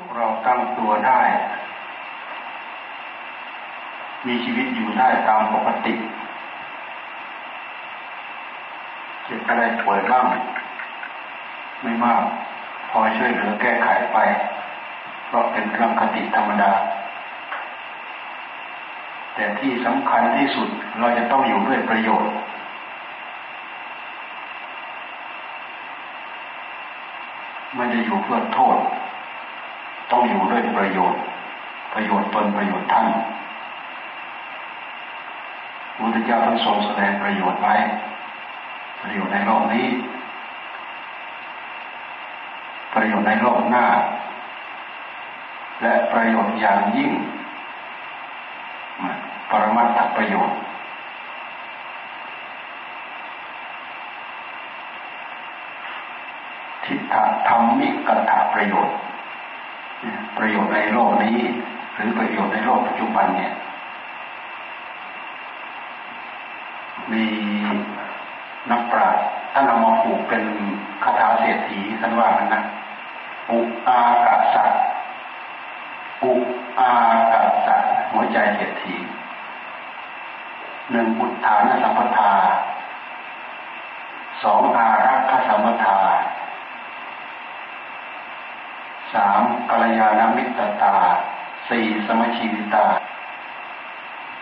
วกเราตั้งตัวได้ มีชีวิตอยู่ได้ตามปกติเจ็บอะไรป่วยบ้าง ไม่มาก พอช่วยเหลือแก้ไขไป เพราะเป็นเรื่องคติธรรมดา แต่ที่สำคัญที่สุดเราจะต้องอยู่ด้วยประโยชน์ไม่ได้อยู่เพื่อโทษ ต้องอยู่ด้วยประโยชน์ ประโยชน์ตนประโยชน์ท่านพระพุทธเจ้าท่านทรงแสดงประโยชน์ไว้ ประโยชน์ในโลกนี้ ประโยชน์ในโลกหน้า และประโยชน์อย่างยิ่ง ปรมัตถประโยชน์ทิฏฐธรรมิกถาประโยชน์ ประโยชน์ในโลกนี้ หรือประโยชน์ในโลกปัจจุบันเนี่ย มีนักปราชญ์ท่านเอามาผูกเป็นคาถาเศรษฐีท่านว่ามันนะอุอากาศอุอากาศหัวใจเศรษฐีหนึ่งอุทานสัมปทาสองอารักขสัมปทา สามกัลยาณมิตรตาสี่สมชีวิตา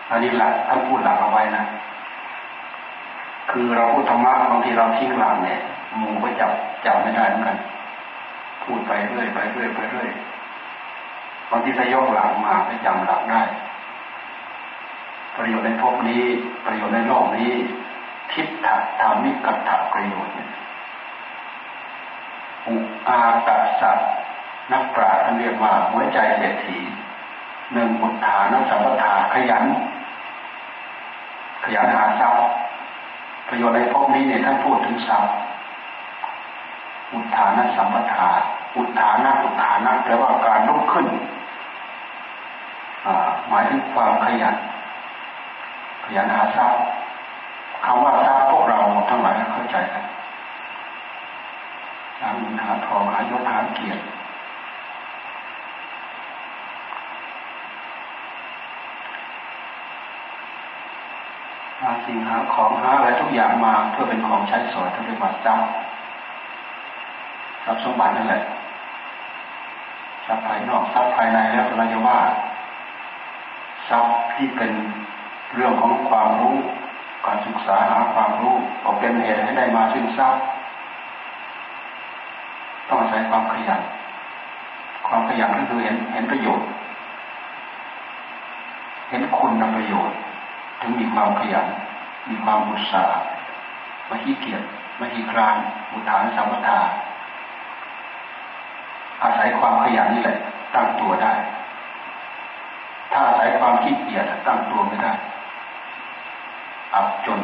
อันนี้หลักท่านพูดหลักเอาไว้นะ คือเราพูดธรรมะบางทีเราทิ้งหลักเนี่ยมูก็จับจับไม่ได้เหมือนกัน พูดไปเรื่อยไปเรื่อยไปเรื่อยบางทีถ้ายกหลักมาก็จำหลักได้ ประโยชน์ในภพนี้ ประโยชน์ในโลกนี้ ทิฏฐธรรมิกัตถประโยชน์เนี่ยอุอากาศ นักปราชญ์ท่านเรียกว่าหัวใจเศรษฐีหนึ่งอุทานสัมปทาขยัน ขยันหาทรัพย์ประโยชน์ในพวกนี้เนี่ยท่านพูดถึงทรัพย์อุทานสัมปทาอุทานะอุทานะแปลว่าการลุกขึ้นหมายถึงความขยัน ขยันหาทรัพย์คำว่าทรัพย์พวกเราทั้งหลายเข้าใจกันหาเงินหาทองหายศหาเกียรติหา สิ่งหาของหาอะไรทุกอย่างมาเพื่อเป็นของใช้สอยทั้งเรียกว่าทรัพย์ทรัพย์สมบัตินั่นแหละทรัพย์ภายนอกทรัพย์ภายในแล้วเราจะว่าทรัพย์ที่เป็นเรื่องของความรู้ การศึกษาหาความรู้ก็เป็นเหตุให้ได้มาซึ่งทรัพย์ต้องอาศัยความขยันความขยันก็คือเห็นเห็นประโยชน์ เห็นคุณนประโยชน์ ถึงมีความขยัน มีความอุตสาห์ไม่ขี้เกียจไม่ขี้คลานอุทานสัมปทาอาศัยความขยันนี่แหละ ตั้งตัวได้ ถ้าอาศัยความขี้เกียจตั้งตัวไม่ได้ อับจน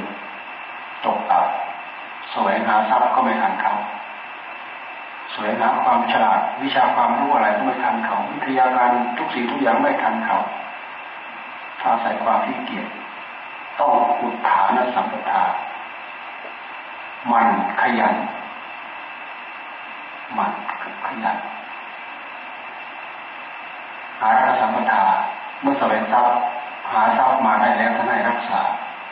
ตกอับแสวงหาทรัพย์ก็ไม่ทันเขาแสวงหาความฉลาด วิชาความรู้อะไรก็ไม่ทันเขาวิทยาการทุกสิ่งทุกอย่างไม่ทันเขาถ้าอาศัยความขี้เกียจ ต้องอุทานสัมปทา มันขยัน มันขยันหารักสัมปทา เมื่อแสวงทรัพย์หาทรัพย์มาได้แล้วท่านให้รักษา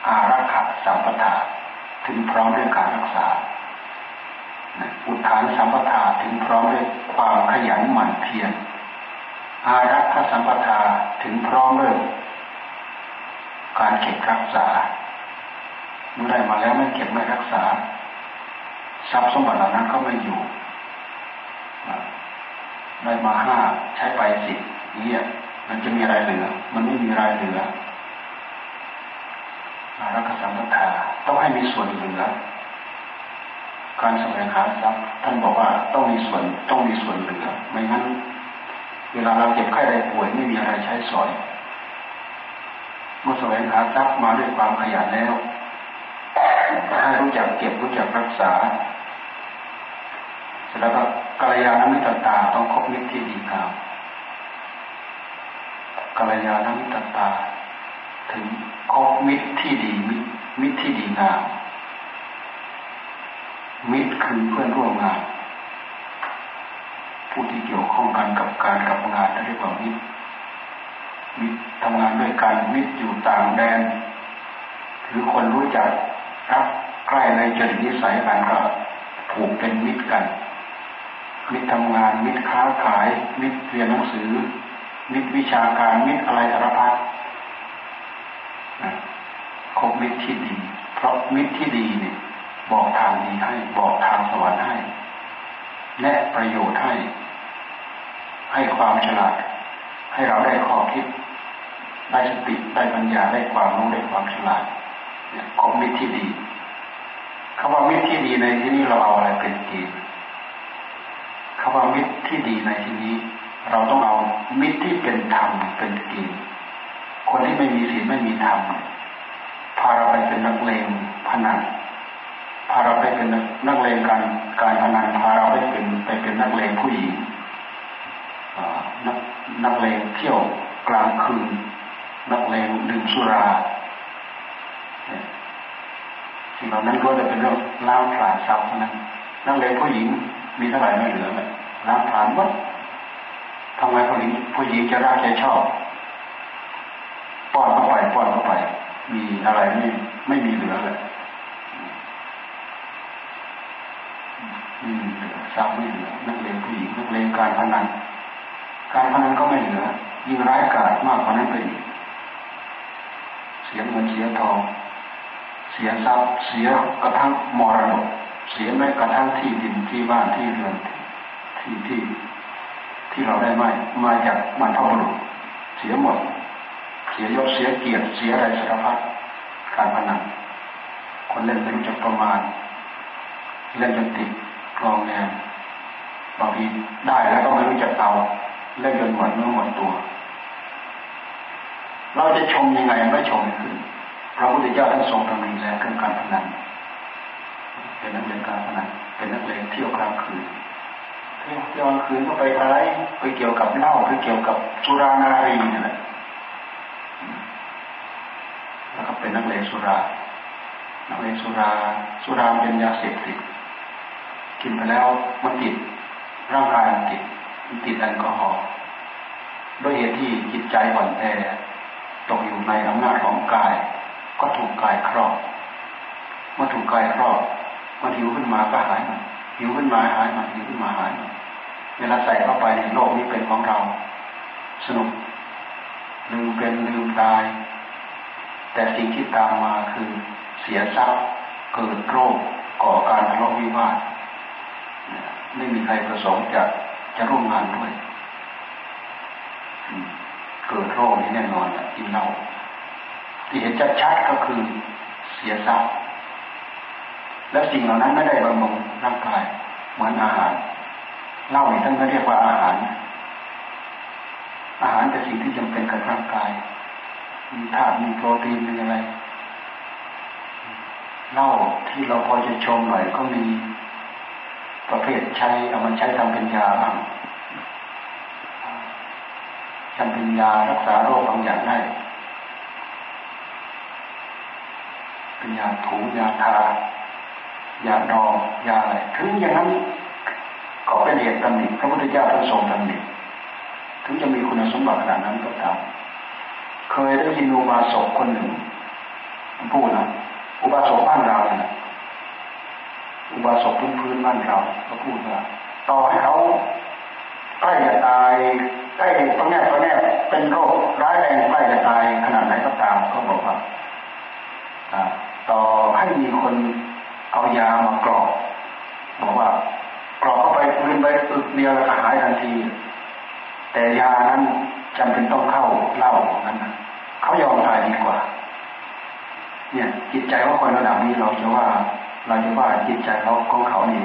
อารักขสัมปทา ถึงพร้อมด้วยการรักษาอุทานสัมปทาถึงพร้อมด้วยความขยันหมั่นเพียรอารักขสัมปทาถึงพร้อมด้วย การเก็บรักษาเมื่อได้มาแล้วไม่เก็บไม่รักษา ทรัพย์สมบัติเหล่านั้นก็ไม่อยู่ได้มาห้าใช้ไปสิบเนี่ยมันจะมีอะไรเหลือ มันไม่มีอะไรเหลือรักสัมปทาต้องให้มีส่วนเหลือ การแสวงหาทรัพย์ท่านบอกว่าต้องมีส่วนต้องมีส่วนเหลือ ไม่งั้น เวลาเราเจ็บไข้ได้ป่วยไม่มีอะไรใช้สอย เมื่อแสวงหาทรัพย์มาด้วยความขยันแล้วก็ให้รู้จักเก็บรู้จักรักษา เสร็จแล้วก็กัลยาณมิตรตาต้องคบมิตรที่ดีงามกัลยาณมิตรตา ถึงคบมิตรที่ดีมิตรมิตรที่ดีงามมิตรคือเพื่อนร่วมงาน ผู้ที่เกี่ยวข้องกันกับการกับงานเรียกว่ามิตร มิตรทำงานด้วยกันมิตรอยู่ต่างแดนหรือคนรู้จักรักใกล้ในจริตนิสัยกันก็ผูกเป็นมิตรกัน มิตรทำงานมิตรค้าขาย มิตรเรียนหนังสือ มิตรวิชาการมิตรอะไรสารพัดคบมิตรที่ดี เพราะมิตรที่ดีเนี่ยบอกทางดีให้บอกทางสวรรค์ให้แนะประโยชน์ให้ ให้ความฉลาด ให้เราได้ข้อคิดได้สติได้ปัญญาได้ความรู้ได้ความฉลาดเนี่ยคบมิตรที่ดีคำว่ามิตรที่ดีในที่นี้เราเอาอะไรเป็นเกณฑ์คำว่ามิตรที่ดีในที่นี้ เราต้องเอามิตรที่เป็นธรรมเป็นเกณฑ์คนที่ไม่มีศีลไม่มีธรรมพาเราไปเป็นนักเลงพนันพาเราไปเป็นนักเลงการการพนันพาเราไปเป็นไปเป็นนักเลงผู้หญิง นักเลงเที่ยวกลางคืน นักเลงดื่มสุราสิ่งเหล่านั้นก็จะเป็นเรื่องล้างผลาญทรัพย์นั้น นักเลงผู้หญิงมีเท่าไหร่ไม่เหลือเลยล้างผลาญหมดทำไมผู้หญิงผู้หญิงจะรักจะชอบป้อนเข้าไปป้อนเข้าไป มีอะไรไม่ไม่มีเหลือเลยไม่มีเหลือทรัพย์ไม่เหลือนักเลงผู้หญิงนักเลงการพนัน การพนันก็ไม่เหลือยิ่งร้ายกาจมากกว่านั้นไปอีกเสียเงินเสียทองเสียทรัพย์เสียกระทั่งมรดกเสียแม้กระทั่งที่ดินที่บ้านที่เรือนที่ที่ที่เราได้ไม่มาจากบรรพบุรุษเสียหมด เสียยศเสียเกียรติเสียอะไรสารพัดการพนันคนเล่นไม่รู้จักประมาณเล่นจนติดกรองแนวบางทีได้แล้วก็ไม่รู้จักเอา เล่นจนหมดเนื้อหมดตัว เราจะชมยังไงไม่ชมขึ้นพระพุทธเจ้าท่านทรงตำหนิแล้วเรื่องการพนันเป็นนักเล่นการพนันเป็นนักเลงเที่ยวกลางคืนเที่ยวกลางคืนก็ไปอะไรไปเกี่ยวกับเหล้าไปเกี่ยวกับสุรานารีนี่แหละแล้วก็เป็นนักเลงสุรานักเลงสุราสุราเป็นยาเสพติดกินไปแล้วมันติดร่างกายมันติด มันติดแอลกอฮอล์ด้วยเหตุที่จิตใจอ่อนแอตกอยู่ในอำนาจของกาย ก็ถูกกายครอบเมื่อถูกกายครอบมันหิวขึ้นมาก็หายมันหิวขึ้นมาหายมันหิวขึ้นมาหายมันเวลาใส่เข้าไปในโลกนี้เป็นของเรา สนุกลืมเป็นลืมตาย แต่สิ่งที่ตามมาคือเสียทรัพย์เกิดโรคก่อการทะเลาะวิวาทไม่มีใครประสงค์จะ จะร่วมงานด้วยเกิดโรคนี้แน่นอนกินเหล้าที่เห็นชัดๆก็คือเสียทรัพย์แล้วสิ่งเหล่านั้นไม่ได้บำรุงร่างกายเหมือนอาหารเหล้านี่ท่านก็เรียกว่าอาหาร อาหารเป็นสิ่งที่จำเป็นกับร่างกาย มีธาตุมีโปรตีนมีอะไรเหล้าที่เราพอจะชมหน่อยก็มี ประเภทใช้เอามาใช้ทำเป็นยาบ้างทำเป็นยารักษาโรคบางอย่างได้ เป็นยาถูยาทายาดองยาอะไรถึงอย่างนั้นก็เป็นเหตุตำหนิพระพุทธเจ้าท่านทรงตำหนิถึงจะมีคุณสมบัติขนาดนั้นก็ตามเคยได้ยินอุบาสกคนหนึ่งพูดนะอุบาสกบ้านเราเนี่ย อุบาสกพื้นพื้นบ้านเราเขาพูดว่าต่อให้เขาใกล้จะตายใกล้ตรงนี้ตรงนี้เป็นโรคร้ายแรงใกล้จะตายขนาดไหนก็ตามเขาบอกว่าต่อให้มีคนเอายามากรอกบอกว่ากรอกเข้าไปพื้นไปอึกเดียวแล้วหายทันที แต่ยานั้นจำเป็นต้องเข้าเล่านั้นเขายอมตายดีกว่า เนี่ยจิตใจของคนระดับนี้เราจะว่า เราจะว่าจิตใจเขาของเขานี่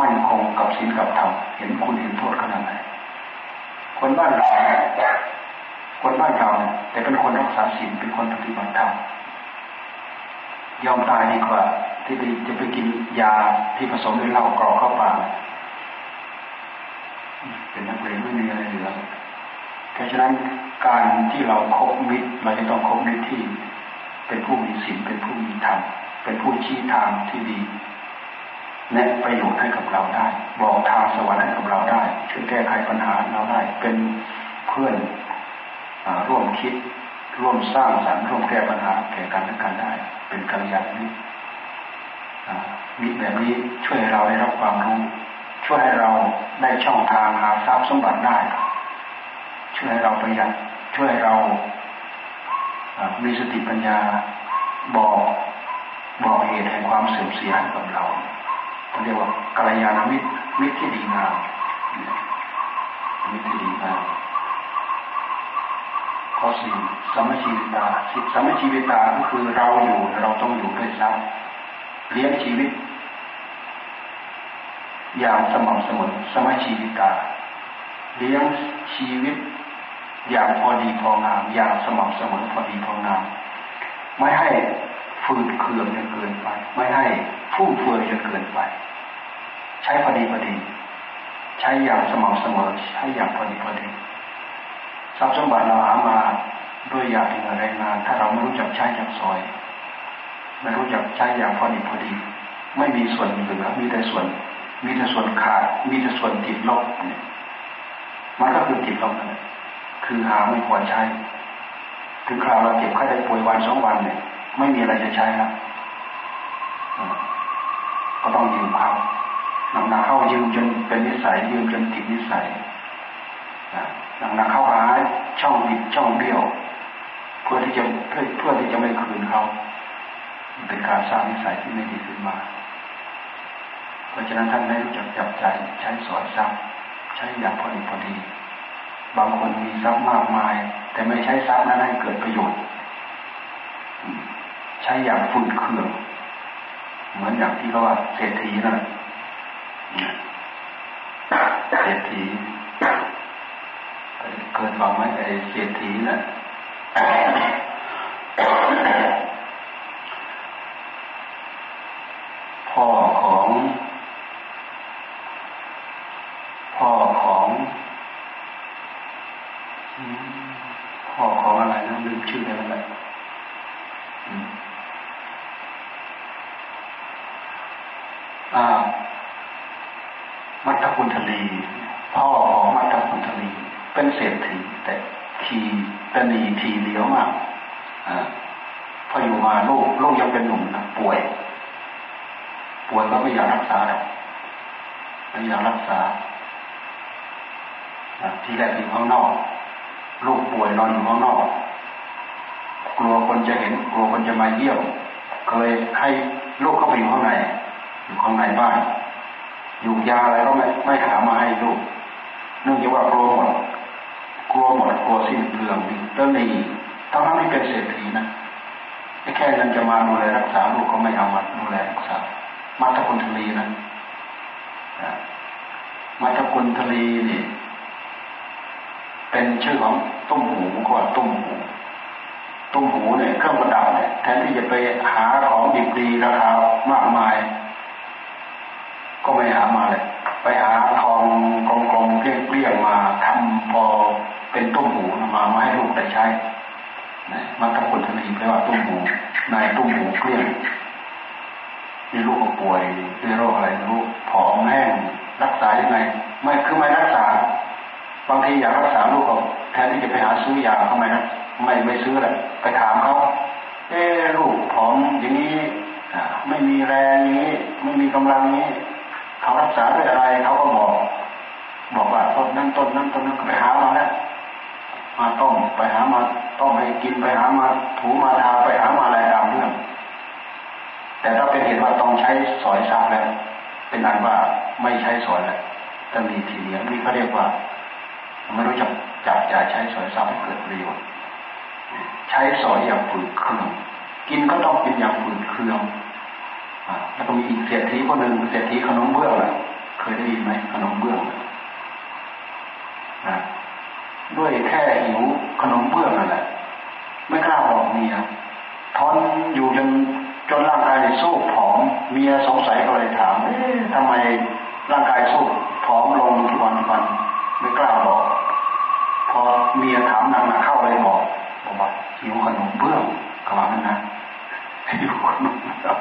มั่นคงกับศีลกับธรรมเห็นคุณเห็นโทษขนาดไหนคนบ้านเราคนบ้านเราเนี่ยแต่เป็นคนรักษาศีลเป็นคนปฏิบัติธรรมยอมตายดีกว่า ที่จะไปกินยาที่ผสมด้วยเหล้ากรอกเข้าปากเป็นนักเรียนไม่มีอะไรเหลือเพราะฉะนั้นการที่เราคบมิตรเราจะต้องคบมิตรที่เป็นผู้มีศีลเป็นผู้มีธรรม เป็นผู้ชี้ทางที่ดีแนะประโยชน์ให้กับเราได้ บอกทางสวรรค์ให้กับเราได้ช่วยแก้ไขปัญหาเราได้ เป็นเพื่อนร่วมคิด ร่วมสร้างสรรค์ร่วมแก้ปัญหาแก่กันและกันได้ เป็นกัลยาณมิตรมิตรแบบนี้ช่วยเราได้รับความรู้ ช่วยให้เราได้ช่องทางหาทรัพย์สมบัติได้ ช่วยให้เราประหยัดช่วยให้เรามีสติปัญญาบอก บอกเหตุแห่งความเสื่อมเสียกับเราเรียกว่ากัลยาณมิตรมิตรที่ดีงามมิตรที่ดีงามข้อสี่สมชีวิตาสมชีวิตาก็คือเราอยู่เราต้องอยู่ด้วยซ้ำเลี้ยงชีวิต อย่างสม่ำเสมอสมชีวิตาเลี้ยงชีวิต อย่างพอดีพองาม อย่างสม่ำเสมอพอดีพองาม ไม่ให้ ฝืดเคืองจนเกินไป ไม่ให้ฟุ่มเฟือยจนเกินไป ใช้พอดีพอดี ใช้อย่างสม่ำเสมอ ใช้อย่างพอดีพอดีทรัพย์สมบัติเราหามาด้วยอยากเหงื่อแรงงาน ถ้าเราไม่รู้จักใช้จากซอยไม่รู้จักใช้อย่างพอดีพอดี ไม่มีส่วนเหลือมีแต่ส่วน มีแต่ส่วนขาด มีแต่ส่วนติดลบเนี่ยมันก็คือติดลบนั่นแหละคือหาไม่พอใช้ถึงคราวเราเจ็บไข้ได้ป่วยวันสองวันเนี่ย ไม่มีอะไรจะใช้แล้วก็ต้องยืมเขานำนาเข้ายืมจนเป็นนิสัยยืมจนติดนิสัยนำนาเข้าหาช่องบิดช่องเบี้ยว เพื่อที่จะเพื่อเพื่อที่จะไม่คืนเขาเป็นการสร้างนิสัยที่ไม่ดีขึ้นมา เพราะฉะนั้นท่านได้รู้จักจับใจใช้สอนทรัพย์ใช้อย่างพอดีพอดี บางคนมีทรัพย์มากมาย แต่ไม่ใช้ทรัพย์นั้นให้เกิดประโยชน์ ช้อย่างฝุ่นเครื่องเหมือนอย่างที่เขาว่าเศรษฐีนั่นเศรษฐีเคยฟังไหมไอ้เศรษฐีน่ะพ่อของ พ่อของพ่อของอะไรนะลืมชื่อไรแล้วมัตตคุ ณทลี พ่อของมัตตคุณทลี เป็นเศรษฐีแต่ทีตนีทีเดียวมากอพออยู่มาลูกลูกยังเป็นหนุ่มนะป่วย ป่วยก็ไม่อยากรักษาหรอกไม่อยากรักษาทีแรกอยู่ข้างนอก ลูกป่วยนอนอยู่ข้างนอก กลัวคนจะเห็น กลัวคนจะมาเยี่ยมเคยให้ลูกเข้าไปอยู่ข้างในอยู่ข้างในบ้าน ยู่ยาอะไรก็ไม่ไม่หามาให้ลูกเนื่องจากว่ากลัวหมดกลัวหมดกลัวสิ้นเปลืองแล้วนี่ต้องทำให้เป็นเศรษฐีนะแค่เงินจะมาดูแลรักษาลูกก็ไม่เอามาดูแลรักษามัตคุณทลีนะมัตคุณทลีนี่ เป็นชื่อของตุ้มหูก็ตุ้มหูตุ้มหูเนี่ยเครื่องประดับเนี่ยแทนที่จะไปหาของดีดีราคามากมาย ก็ไม่หามาเลย ไปหาทองกลมๆเกลี้ยงๆมาทำพอเป็นตุ้มหูมามาให้ลูกได้ใช้นะมาตะกุนทนีแปลว่าตุ้มหูนายตุ้มหูเกลี้ยงมีลูกป่วยด้วยโรคอะไรลูกผอมแห้งรักษายังไง ไม่คือไม่รักษา บางทีอยากรักษาลูกก็แทนที่จะไปหาซื้อยาทำไมนะไม่ไม่ซื้อเลยไปถามเขาเออลูกผอมอย่างนี้ไม่มีแรงอย่างนี้ ไม่มีกำลังนี้ เขารักษาด้วยอะไรเขาก็บอกบอกว่าต้นนั้นต้นนั้นต้นนั้นไปหามาแล้วมาต้มไปหามาต้มให้กินไปหามาถูมาทาไปหามาอะไรตามเรื่องแต่ถ้าเป็นเหตุว่าต้องใช้สอยซับแล้วเป็นอันว่าไม่ใช้สอยแล้วจะมีทีเดียวนี่เขาเรียกว่าไม่รู้จักจับจ่ายใช้สอยซับให้เกิดประโยชน์ใช้สอยอย่างฝืนเครื่องกินก็ต้องกินอย่างฝืนเครื่อง แล้วก็มีอีกเศรษฐีคนหนึ่งเศรษฐีขนมเบื้องเคยได้ยินไหมขนมเบื้องนะด้วยแค่หิวขนมเบื้องนั่นแหละไม่กล้าบอกเมียทอนอยู่จนจนร่างกายสู้ผอม เมียสงสัยก็เลยถามเอ๊ะทำไมร่างกายสู้ผอมลงทุกวันทุกวันไม่กล้าบอก พอเมียถามหนักๆเข้าเลยบอกบอกว่าหิวขนมเบื้องกำลังนั้นนะหิวขนมเบื้อง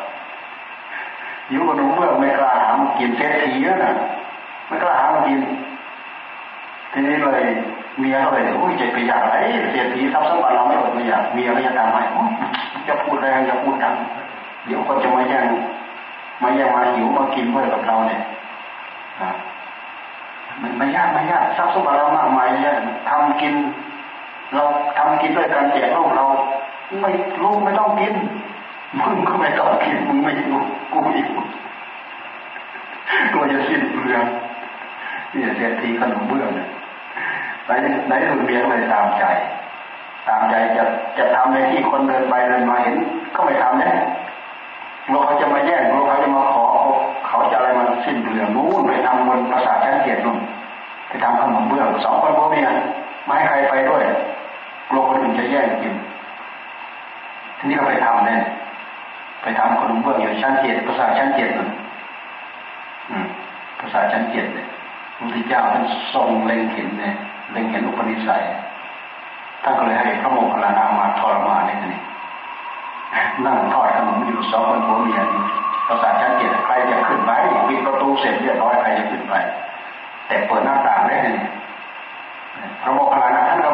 หิวขนมเบื้อไม่กล้าถามกินเศรษฐีนั่นน่ะไม่กล้าหามากินทีนี้เลยเมียก็เลยอุ้ยใจไปอยากไรเศรษฐีทรัพย์สมบัติเราไม่อดไม่อยากเมียก็จะตามให้จะพูดแรงจะพูดดังเดี๋ยวคนจะมาแย่งมาแย่งมาหิวมากินด้วยกับเราเนี่ยมันไม่ยากไม่ยากทรัพย์สมบัติเรามากมายเนี่ยทำกิน เราทำกินด้วยการแจกลูกเรา ไม่ลูกไม่ต้องกิน มึงก็ไม่ต้องกินมึงไม่อยู่กูอยู่กลัวจะสิ้นเปลืองเนี่ยเศรษฐีขนมเบื้องเนี่ยในในสุดเลี้ยงเลยตามใจ ตามใจจะจะทำในที่คนเดินไปเดินมาเห็น ก็ไม่ทำเนี่ยเราเขาจะมาแย่งเราเขาจะมาขอ เขาจะอะไรมันสิ้นเปลืองนู้นไปทำบนภาษาชั้นเกียรตินู่นไปทำขนมเบื้องสองคนพวกนี้ไม่ให้ใครไปด้วยกลัวคนอื่นจะแย่งกินทีนี้ก็ไปทำเนี่ย ไปทำขนมเบื้องอยู่ชั้นเจ็ดภาษาชั้นเจ็ดนั่นภาษาชั้นเจ็ดเนี่ยพระพุทธเจ้าท่านทรงเล็งเห็นเนี่ยเล็งเห็นอุปนิสัยท่านก็เลยให้พระโมคคัลลานะมาทรมานเนี่ยนี่นั่งทอดขนมอยู่สองคนผัวเมียภาษาชั้นเจ็ดใครจะขึ้นไปปิดประตูเสร็จเรียบร้อยใครจะขึ้นไป แต่เปิดหน้าต่างได้เนี่ยพระโมคคัลลานะท่านก็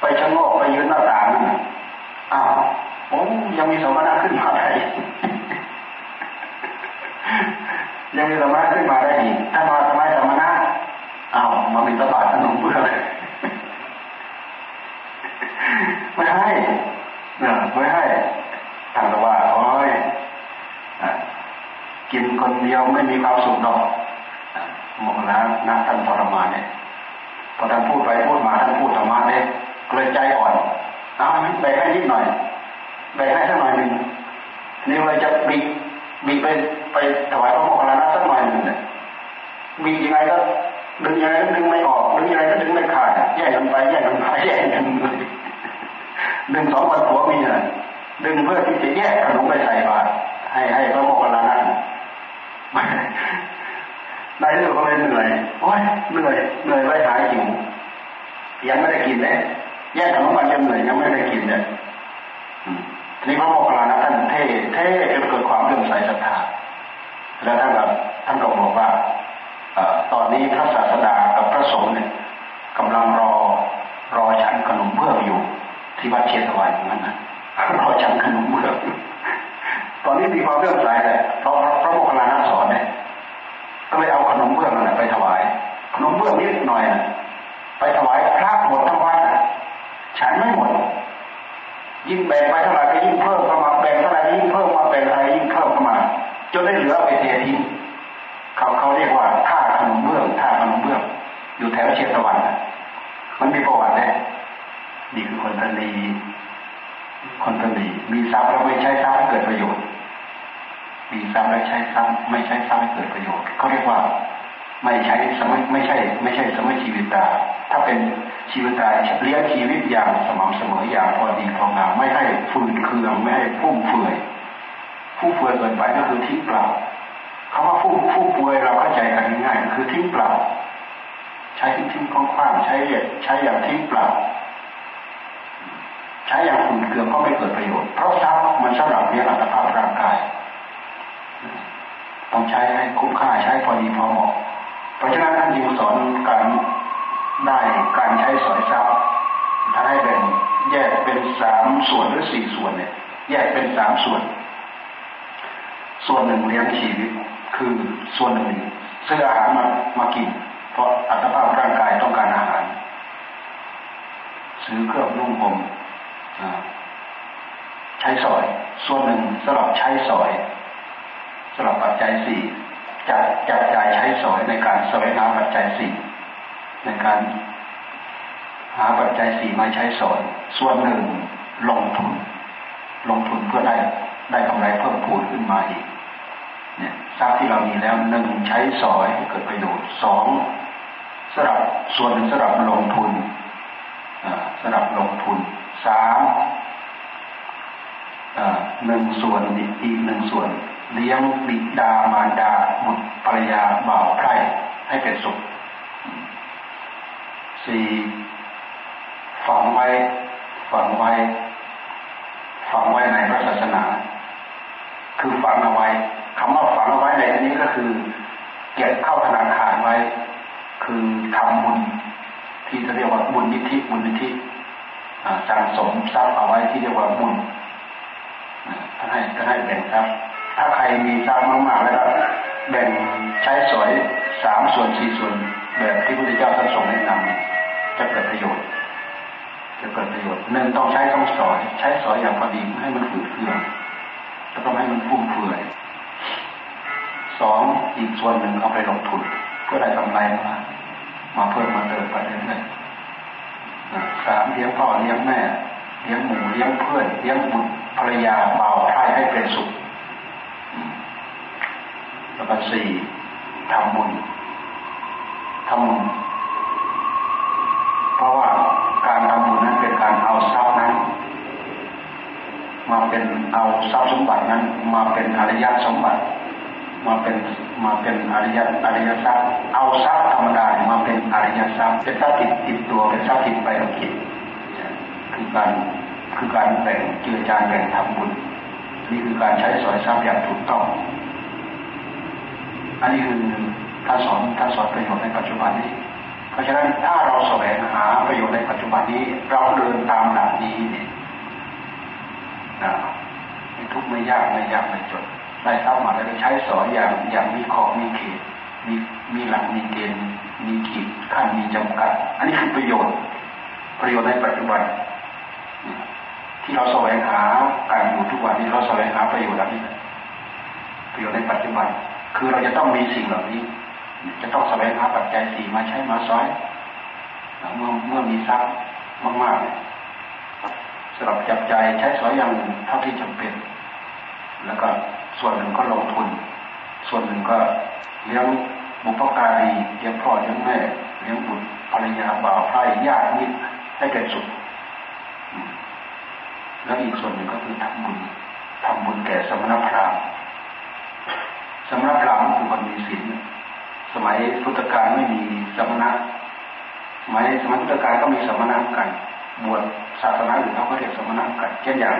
ไปชะโงกไปยืนหน้าต่างนั่น โอ้ยังมีสมณะขึ้นมาไหนยังมีสมณะขึ้นมาได้อีกถ้ามาทำไมสมณะอ้าวมาเป็นตบาดขนมเพื่อเลยไม่ให้เนี่ยไม่ให้ท่านว่าโอ้ยกินคนเดียวไม่มีความสุขหรอกหมดแล้วนะท่านทรมานเนี่ยพอท่านพูดไปพูดมาท่านพูดธรรมะเนี่ยเกลยใจอ่อนเอาแบ่งให้นิดหน่อย แบ่งให้สักหน่อยหนึ่งนี่เราจะบีบีไปไปถวายพระโมคคัลลานะสักหน่อยหนึ่งเนี่ยบียังไงก็ดึงยังไงก็ดึงไม่ออกดึงยังไงก็ดึงไม่ขาดแย่งกันไปแย่งกันไปแย่งกันดึงสองคนผัวเมียดึงเพื่อที่จะแยกขนมไปใส่บาตรให้ให้พระโมคคัลลานะในที่สุดก็เลยเหนื่อยโอ้ยเหนื่อยเหนื่อยไว้หายหิวยังไม่ได้กินเลยแยกขนมปังยังเหนื่อยยังไม่ได้กินเลย นี่พระโมคคัลลานะท่านเท่เท่จนเกิดความเลื่อมใสศรัทธาแล้วท่านก็ท่านก็บอกว่าตอนนี้พระศาสดากับพระสงฆ์เนี่ยกำลังรอรอฉันขนมเบื้องอยู่ ที่วัดเชตวันนั้นนะรอฉันขนมเบื้องตอนนี้มีความเลื่อมใสเลยเพราะพระโมคคัลลานะสอนเนี่ยก็เลยเอาขนมเบื้องนั่นไปถวายขนมเบื้องนิดหน่อยนะไปถวายพระหมดทั้งวัดนะฉันไม่หมด ยิ่งแบ่งไปเท่าไหร่ก็ยิ่งเพิ่มเข้ามาแบ่งเท่าไหร่ยิ่งเพิ่มมาแบ่งอะไรยิ่งเพิ่มเข้ามา จนได้เหลือไปเททิ้งเขาเขาเรียกว่าท่าขนมเบื้องท่าขนมเบื้องอยู่แถวเชียงตะวันมันมีประวัติแน่นี่คือคนทะเลคนทะเลมีทรัพย์แล้วไม่ใช้ทรัพย์ให้เกิดประโยชน์ มีทรัพย์แล้วใช้ทรัพย์ไม่ใช้ทรัพย์ให้เกิดประโยชน์เขาเรียกว่า ไม่ใช้สมัยไม่ใช่ ไม่ใช่สมัยชีวิตตา ถ้าเป็นชีวิตตาเลี้ยงชีวิตอย่างสม่ำเสมออย่างพอดีพองามไม่ให้ฟืนเคืองไม่ให้ฟุ่มเฟือยฟุ่มเฟือยเกินไปก็คือทิ้งเปล่าคำว่าฟุ่มฟุ่มเฟือยเราเข้าใจกันง่ายคือทิ้งเปล่า ใช้ทิ้งทิ้งคว้างใช้ใช้อย่างทิ้งเปล่า ใช้อย่างฝุ่นเกลืองก็ไม่เกิดประโยชน์เพราะทรัพย์มันสำหรับเลี้ยงอัตภาพร่างกายต้องใช้ให้คุ้มค่าใช้พอดีพอเหมาะ เพราะฉะนั้นท่านจึงสอนการได้การใช้สอยทรัพย์ท่านให้แบ่งแยกเป็นสามส่วนหรือสี่ส่วนเนี่ย แยกเป็นสามส่วน ส่วนหนึ่งเลี้ยงชีวิตคือส่วนหนึ่งซื้ออาหารมามากิน เพราะอัตภาพร่างกายต้องการอาหาร ซื้อเครื่องนุ่งห่มใช้สอย ส่วนหนึ่งสำหรับใช้สอยสำหรับปัจจัยสี่ จัดจัดจ่ายใช้สอยในการสวงหาปัจจัยสี่ในการหาปัจจัยสี่มาใช้สอย ส่วนหนึ่งลงทุน ลงทุนเพื่อได้ได้กำไรเพิ่มพูนขึ้นมาอีกเนี่ยทรัพย์ที่เรามีแล้วหนึ่งใช้สอยเกิดประโยชน์สองสำหรับส่วนหนึ่งสำหรับลงทุนสำหรับลงทุนสามหนึ่งส่วนอีกหนึ่งส่วน เลี้ยงบิดามารดาบุตรภรรยาบ่าวไพร่ให้เป็นสุขสี่ฝังไว้ฝังไว้ฝังไว้ในพระศาสนา คือฝังเอาไว้คำว่าฝังเอาไว้ในที่นี้ก็คือเก็บเข้าธนาคารไว้ คือทำบุญ ที่จะเรียกว่าบุญนิธิบุญนิธิสั่งสมทรัพย์เอาไว้ที่เรียกว่าบุญท่านให้ท่านให้แบ่งทรัพย์ ถ้าใครมีทรัพย์มากๆแล้วก็แบ่งใช้สอยสามส่วนสี่ส่วนแบบที่พระพุทธเจ้าท่านทรงแนะนำจะเกิดประโยชน์ จะเกิดประโยชน์หนึ่งต้องใช้ต้องสอย ใช้สอยอย่างพอดีให้มันฝืดเคืองแล้วก็ให้มันฟุ่มเฟือยสองอีกส่วนหนึ่งเอาไปลงทุนเพื่อได้กำไรมามาเพิ่มมาเติมไปเรื่อยๆสามเลี้ยงพ่อเลี้ยงแม่เลี้ยงหมูเลี้ยงเพื่อนเลี้ยงบุตรภรรยาเบาไพร่ให้เป็นสุข แล้วก็สี่ทำบุญทำบุญเพราะว่าการทำบุญนั้นเป็นการเอาทรัพย์นั้น มาเป็นเอาทรัพย์สมบัตินั้น มาเป็นอริยสมบัติ มาเป็นมาเป็นอริยอริยทรัพย์เอาทรัพย์ธรรมดามาเป็นอริยทรัพย์เป็นทรัพย์ติดติดตัวเป็นทรัพย์ติดไปกับจิตคือการคือการแบ่งเจือจานแบ่งทำบุญนี่คือการใช้สอยทรัพย์อย่างถูกต้อง อันนี้คือท่านสอนท่านสอนประโยชน์ในปัจจุบันนี้ เพราะฉะนั้นถ้าเราแสวงหาประโยชน์ในปัจจุบันนี้ เราเดินตามหลักนี้เนี่ยนะไม่ทุกข์ไม่ยากไม่ยากไม่จนได้ทรัพย์มาแล้วใช้สอยอย่างอย่างมีขอบมีเขตมีมีหลักมีเกณฑ์มีขีดขั้นมีจำกัด อันนี้คือประโยชน์ ประโยชน์ในปัจจุบัน ที่เราแสวงหาการอยู่ทุกวันนี้เราแสวงหาประโยชน์อะไรประโยชน์ในปัจจุบัน คือเราจะต้องมีสิ่งเหล่านี้ จะต้องแสวงหาปัจจัยสี่มาใช้มาซอยเมื่อเมื่อมีทรัพย์มากๆสำหรับจับใจใช้สอยอย่างเท่าที่จำเป็น แล้วก็ส่วนหนึ่งก็ลงทุน ส่วนหนึ่งก็เลี้ยงบุพการีเลี้ยงพ่อเลี้ยงแม่เลี้ยงบุตรภรรยาบ่าวไพร่ญาติมิตรให้เป็นสุขแล้วอีกส่วนหนึ่งก็คือทำบุญทำบุญแก่สมณพราหมณ์ สมณพราหมณ์คือคนมีศีลสมัยพุทธกาลไม่มีสมณะสมัยสมัยพุทธกาลก็มีสมณะกัน บวชศาสนาอื่นเขาก็เรียกสมณะกันเช่นอย่าง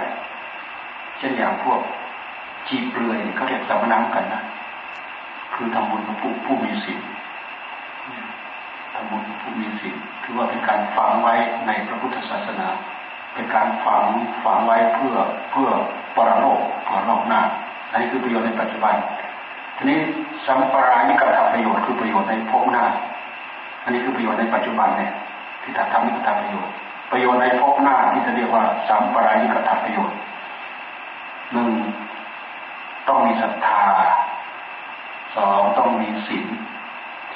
เช่นอย่างพวกจีเปลือยเขาเรียกสมณะกันนะคือทำบุญกับผู้ผู้มีศีลทำบุญผู้มีศีลคือว่าเป็นการฝังไว้ในพระพุทธศาสนา เป็นการฝังฝังไว้เพื่อเพื่อปรโลกปรโลกหน้าอันนี้คือประโยชน์ในปัจจุบัน ทีนี้สัมปรายิกธรรมประโยชน์คือประโยชน์ในภพหน้า อันนี้คือประโยชน์ในปัจจุบันเนี่ยที่ถ้าทำนี่ก็ทำประโยชน์ ประโยชน์ในภพหน้าที่จะเรียกว่าสัมปรายิกธรรมประโยชน์หนึ่งต้องมีศรัทธาสองต้องมีศีล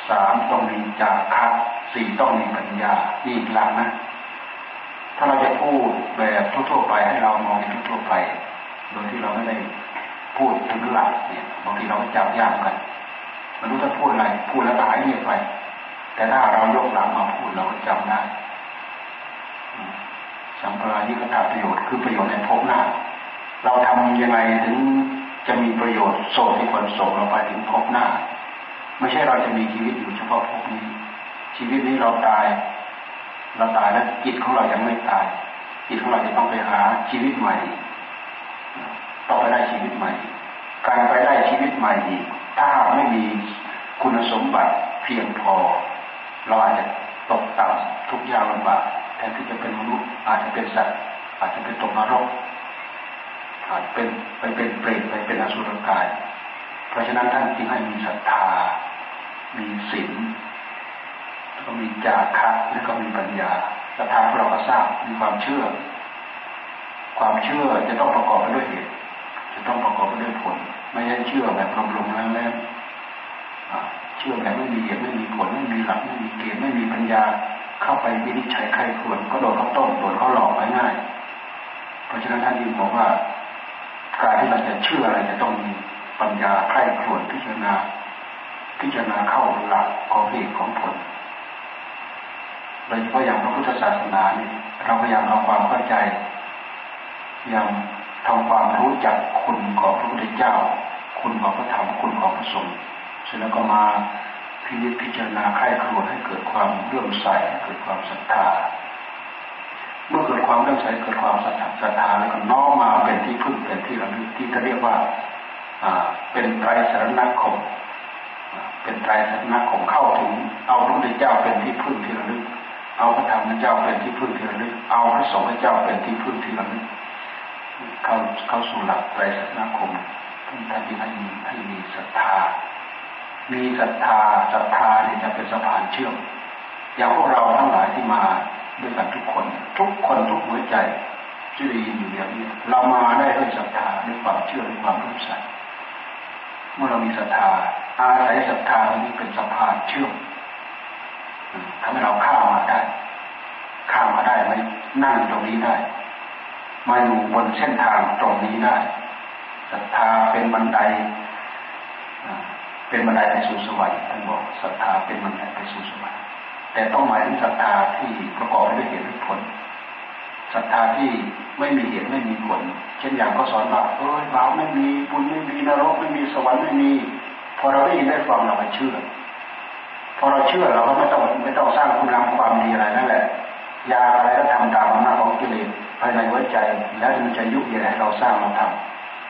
สามต้องมีจาคะสี่ต้องมีปัญญานี่หลักนะถ้าเราจะพูดแบบทั่วๆไปให้เรามองทั่วๆไป โดยที่เราไม่ได้ พูดถึงหลักเนี่ยบางทีเราจับยากกันมันรู้จะพูดอะไร พูดแล้วก็หายเงียบไป แต่ถ้าเรายกหลังมาพูดเราก็จำได้สัมปรายิกถาประโยชน์คือประโยชน์ในภพหน้าเราทำยังไงถึงจะมีประโยชน์ส่งให้คนส่งเราไปถึงภพหน้า ไม่ใช่เราจะมีชีวิตอยู่เฉพาะภพนี้ ชีวิตนี้เราตาย เราตายแล้วจิตของเรายังไม่ตายจิตของเราจะต้องไปหาชีวิตใหม่ ต้องไปได้ชีวิตใหม่ การไปได้ชีวิตใหม่อีก ถ้าไม่มีคุณสมบัติเพียงพอ เราอาจจะตกต่ำทุกอย่างลำบากแทนที่จะเป็นมนุษย์อาจจะเป็นสัตว์ อาจจะเป็นตกนรกอาจเป็นไปเป็นเปรตไปเป็นอสุรกาย เพราะฉะนั้นท่านจึงให้มีศรัทธา มีศีลก็มีจาคะแล้วก็มีปัญญาศรัทธาเราก็ทราบมีความเชื่อ ความเชื่อจะต้องประกอบไปด้วยเหตุ จะต้องประกอบได้วยผล ไม่ใช่เชื่อแบบลมๆแล้วแล้วเชื่อแบบไม่มีเหตุไม่มีผลไม่มีหลักไม่มีเกณฑ์ไม่มีปัญญา เข้าไปวินิจฉัยใครควรก็โดนเขาต้มโดนเขาหลอกไปง่าย เพราะฉะนั้นท่านยิ่งบอกว่าการที่เราจะเชื่ออะไรจะต้องมีปัญญาใครควญพิจารณา พิจารณาเข้าหลักของเหตุของผลโดยเฉพาะอย่างพระพุทธศาสนาเนี่ยเราพยายามเอาความเข้าใจยัง ทำความรู้จักคุณของพระพุทธเจ้า คุณของพระธรรมคุณของพระสงฆ์เสร็จแล้วก็มาพิจิตพิจารณาไข้ครวญให้เกิดความเลื่อมใสเกิดความศรัทธา เมื่อเกิดความเลื่อมใสเกิดความศรัทธาแล้วก็น้อมมาเป็นที่พึ่งเป็นที่ระลึกที่จะเรียกว่าเป็นไตรสรณคมเป็นไตรสรณคมเข้าถึง เอาพระพุทธเจ้าเป็นที่พึ่งที่ระลึก เอาพระธรรมเจ้าเป็นที่พึ่งที่ระลึก เอาพระสงฆ์เจ้าเป็นที่พึ่งที่ระลึก เข้าเข้าสู่หลักไตรสรณคมท่านที่ให้มีให้มีศรัทธา มีศรัทธาศรัทธาเนี่ยจะเป็นสะพานเชื่อม อย่างพวกเราทั้งหลายที่มาด้วยกันทุกคน ทุกคนทุกหัวใจที่ได้ยินอยู่อย่างนี้เรามาได้ด้วยศรัทธาด้วยความเชื่อด้วยความรู้สึกเมื่อเรามีศรัทธาอาศัยศรัทธาตรงนี้เป็นสะพานเชื่อมทำให้เราข้ามมาได้ข้ามมาได้ไม่นั่งตรงนี้ได้ มาอยู่บนเส้นทางตรงนี้ได้ศรัทธาเป็นบันไดเป็นบันไดไปสู่สวรรค์ท่านบอกศรัทธาเป็นบันไดไปสู่สวรรค์แต่ต้องหมายถึงศรัทธาที่ประกอบด้วยเหตุผลศรัทธาที่ไม่มีเหตุไม่มีผล เช่นอย่างก็สอนว่าเอ้ยบาปไม่มีบุญไม่มีนรกไม่มีสวรรค์ไม่มีพอเราได้ยินได้ฟังเราก็เชื่อ พอเราเชื่อเราก็ไม่ต้องไม่ต้องสร้างคุณงามความดีอะไรนั่นแหละยาอะไรก็ทำตามอำนาจของกิเลส ภายในหัวใจ แล้วมันจะยุบยัให้เราสร้างเราท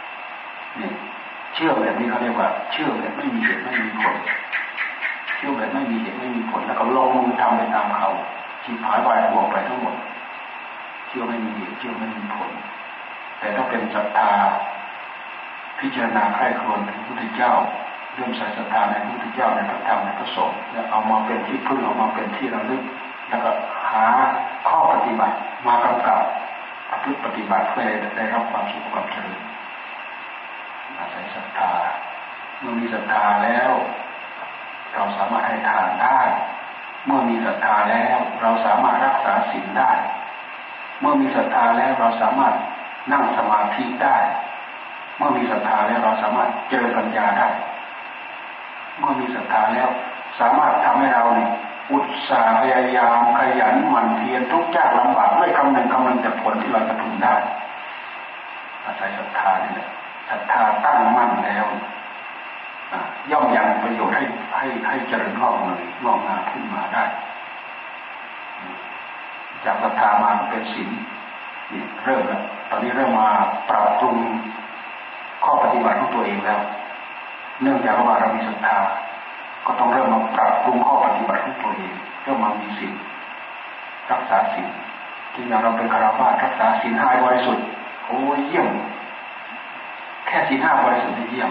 ำนี่เชื่อแบบนี้เขาเรียกว่า เชื่อแบบไม่มีเหตุไม่มีผลเชื่อแบบไม่มีเหตุไม่มีผล แล้วก็ลงมือทำไปตามเขาชีพหายวายบวกไปทั้งหมด เชื่อไม่มีเหตุเชื่อไม่มีผล แต่ถ้าเป็นศรัทธาพิจารณาใคร่ครวญถึงพระพุทธเจ้าเรื่องใส่ศรัทธาในพระพุทธเจ้าในพระธรรมในพระสงฆ์แล้วเอามาเป็นที่พึ่งเอามาเป็นที่ระลึกแล้วก็หาข้อปฏิบัติมากำกับ พฤติปฏิบัติเพื่อได้รับความสุขความเจริญอาศัยศรัทธาเมื่อมีศรัทธาแล้ว เราสามารถให้ทานได้ เมื่อมีศรัทธาแล้ว เราสามารถรักษาศีลได้ เมื่อมีศรัทธาแล้วเราสามารถนั่งสมาธิได้ เมื่อมีศรัทธาแล้วเราสามารถเจริญปัญญาได้ เมื่อมีศรัทธาแล้ว สามารถทำให้เราเนี่ย อุตสาห์พยายามขยันหมั่นเพียรทุกยากลำบากไม่คำนึงคำนึงแต่ผลที่เราจะพึงได้อาศัยศรัทธานี่แหละศรัทธาตั้งมั่นแล้วย่อมยังประโยชน์ให้ให้ให้เจริญงอกเงยงอกงามขึ้นมาได้ จากศรัทธามาเป็นศีลเริ่มแล้วตอนนี้เริ่มมาปรับปรุงข้อปฏิบัติของตัวเองแล้ว เนื่องจากว่าเรามีศรัทธา ก็ต้องเริ่มมาปรับปรุงข้อปฏิบัติของตัวเองเริ่มมามีศีลรักษาศีลที่อย่างเราเป็นคารวะรักษาศีลห้าบริสุทธิ์โอ้เยี่ยม แค่ศีลห้าบริสุทธิ์ที่เยี่ยม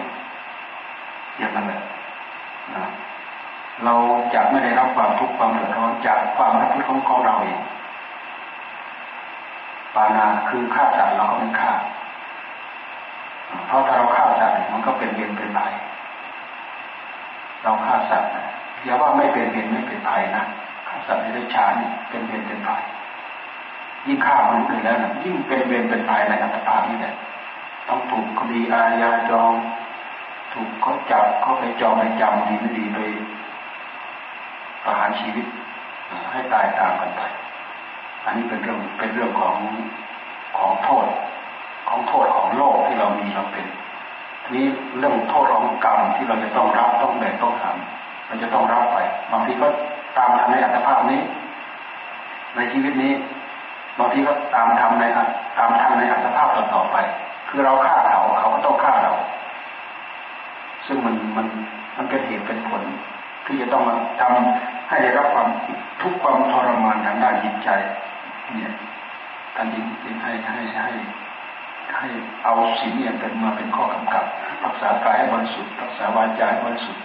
อย่างนั้นแหละเราจะไม่ได้รับความทุกข์ความเดือดร้อนจากความรักที่ของของเราเองปานาคือฆ่าสัตว์เราก็ไม่ฆ่าเพราะถ้าเราฆ่าสัตว์มันก็เป็นเวรเป็นภัย เราฆ่าสัตว์อย่าว่าไม่เป็นเวรไม่เป็นภัยนะฆ่าสัตว์ในได้ชานี่เป็นเวรเป็นภัยยิ่งฆ่ามันอื่นแล้วนะยิ่งเป็นเวรเป็นภัยในอัตภาพนี่แหละต้องถูกคดีอาญาจอง ถูกเขาจับเขาไปจองไปจำดีไม่ดีไปประหารชีวิตให้ตายตามกันไป อันนี้เป็นเรื่องเป็นเรื่องของของโทษ ของโทษของโลกที่เรามีเราเป็น นี้เรื่องโทษของกรรมที่เราจะต้องรับต้องแบกต้องทำเราจะต้องรับไป บางทีก็ตามทำในอัตภาพนี้ ในชีวิตนี้ บางทีก็ตามทำในตามทำในอัตภาพต่อไป คือเราฆ่าเขาเขาก็ต้องฆ่าเรา ซึ่งมันมันมันเป็นเหตุเป็นผลที่จะต้องมาทำให้ได้รับความทุกความทรมานทางด้านจิตใจ เนี่ยการยิงให้ให้ให้ ให้เอาศีลเนี่ยเป็นมาเป็นข้อกำกับ รักษากายให้บริสุทธิ์รักษาวาจาให้บริสุทธิ์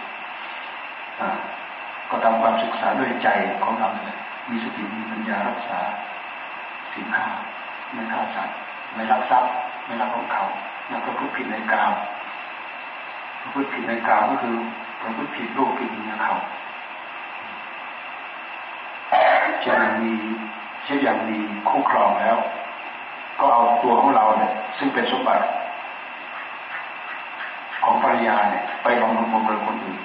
ก็ทำความศึกษาด้วยใจของเราเลยมีสติมีปัญญารักษาศีลห้าไม่ฆ่าสัตว์ไม่รักทรัพย์ไม่รักของเขาแล้วก็พูดผิดในกามพูดผิดในกามก็คือพูดผิดลูกผิดเมียเขาจะมีเช่นอย่างมีคู่ครองแล้ว ก็เอาตัวของเราเนี่ยซึ่งเป็นสมบัติของภรรยาเนี่ย ไปบำรุงบำรุงคนอื่น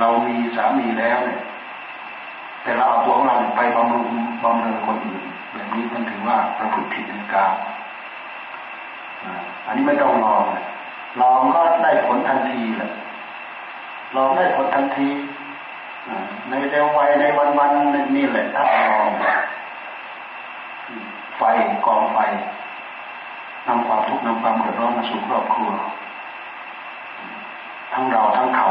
เรามีสามีแล้วเนี่ย แต่เราเอาตัวของเราไปบำรุงบำรุงคนอื่นแบบนี้มันถือว่าเราผิผิดในกาอันนี้ไม่ต้องลองลองก็ได้ผลทันทีแหละลองได้ผลทันทีในเร็วไวในวันวันนี่แหละถ้าลอง ไฟกองไฟนำความทุกข์นำความเดือดร้อนมาสู่ครอบครัว ทั้งเราทั้งเขา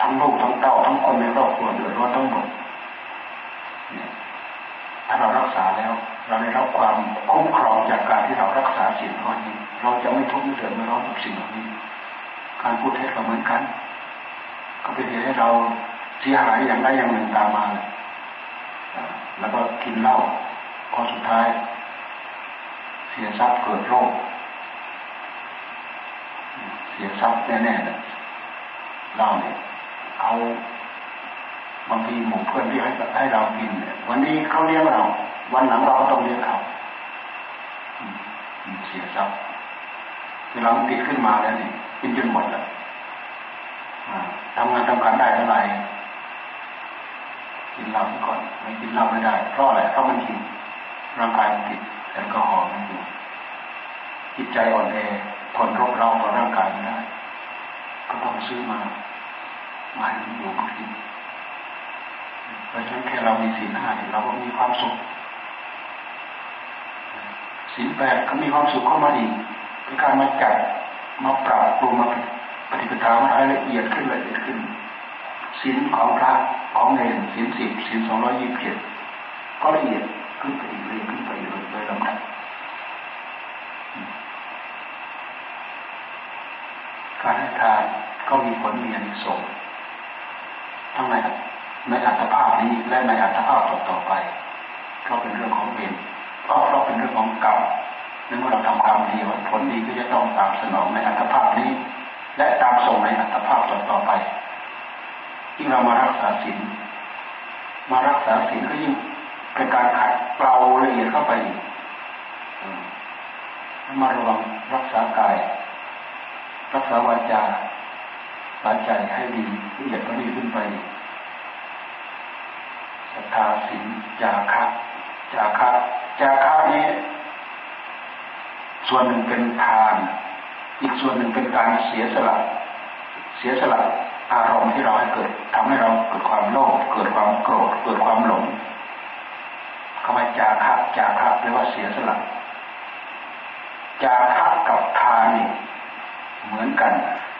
ทั้งลูกทั้งเต้าทั้งคนในครอบครัวเดือดร้อนทั้งหมดถ้าเรารักษาแล้ว เราได้รับความคุ้มครองจากการที่เรารักษาสิ่งข้อนี้ เราจะไม่ทุกข์ไม่เดือดไม่ร้อนกับสิ่งเหล่านี้ การพูดเท็จก็เหมือนกัน ก็เป็นเหตุให้เราเสียหายอย่างใดอย่างหนึ่งตามมา แล้วก็กินเหล้า พอสุดท้าย เสียทรัพย์เกิดโรค เสียทรัพย์แน่ๆเลยเหล้าเนี่ยเอาบางทีหมู่เพื่อนที่ให้ให้เรากินเนี่ยวันนี้เขาเลี้ยงเรา วันหลังเราก็ต้องเลี้ยงเขาเสียทรัพย์เวลาติดขึ้นมาแล้วนี่กินจนหมดแล้วทำงานทำการได้เท่าไหร่กินเหล้าก่อน ไม่กินเหล้าไม่ได้ เพราะอะไรเพราะมันหิว ร่างกายมันติดแอลกอฮอล์มันอยู่จิตใจอ่อนแอทนรบเราต่อร่างกายไม่ได้ก็ต้องซื้อมามาให้มันอยู่กินเพราะฉะนั้นแค่เรามีศีลห้าเราก็มีความสุขศีลแปดก็มีความสุขเข้ามาดีเป็นการมาจัดมาปรับปรุงมาปฏิปทามาให้ละเอียดขึ้นละเอียดขึ้นศีลของพระของเนรศีลสิบศีลสองร้อยยี่สิบเจ็ดก็ละเอียด ขึ้นไปเรื่อยขึ้นไปอีกโดยลำดับการให้ทานก็มีผลมีอานิสงส์ทั้งในในอัตภาพนี้และในอัตภาพต่อไปเพราะเป็นเรื่องของเวรเพราะเพราะเป็นเรื่องของกรรมเมื่อเราทำกรรมดีผลดีก็จะต้องตามสนองในอัตภาพนี้ และตามส่งในอัตภาพต่อต่อไปยิ่งเรามารักษาศีลมารักษาศีลก็ยิ่ง เป็นการขัดเกลาละเอียดเข้าไปมาระวังรักษากาย รักษาวาจาสาใจให้ดีละเอียดก็ดีขึ้นไปศรัทธาศีลจาคะจาคะจาคะนี้ ส่วนหนึ่งเป็นทาน อีกส่วนหนึ่งเป็นการเสียสละ เสียสละอารมณ์ที่เราให้เกิดทำให้เราเกิดความโลภเกิดความโกรธ เกิดความหลงำว่าจาคะจาคะแปลว่าเสียสละจาคะกับทานี่เหมือนกัน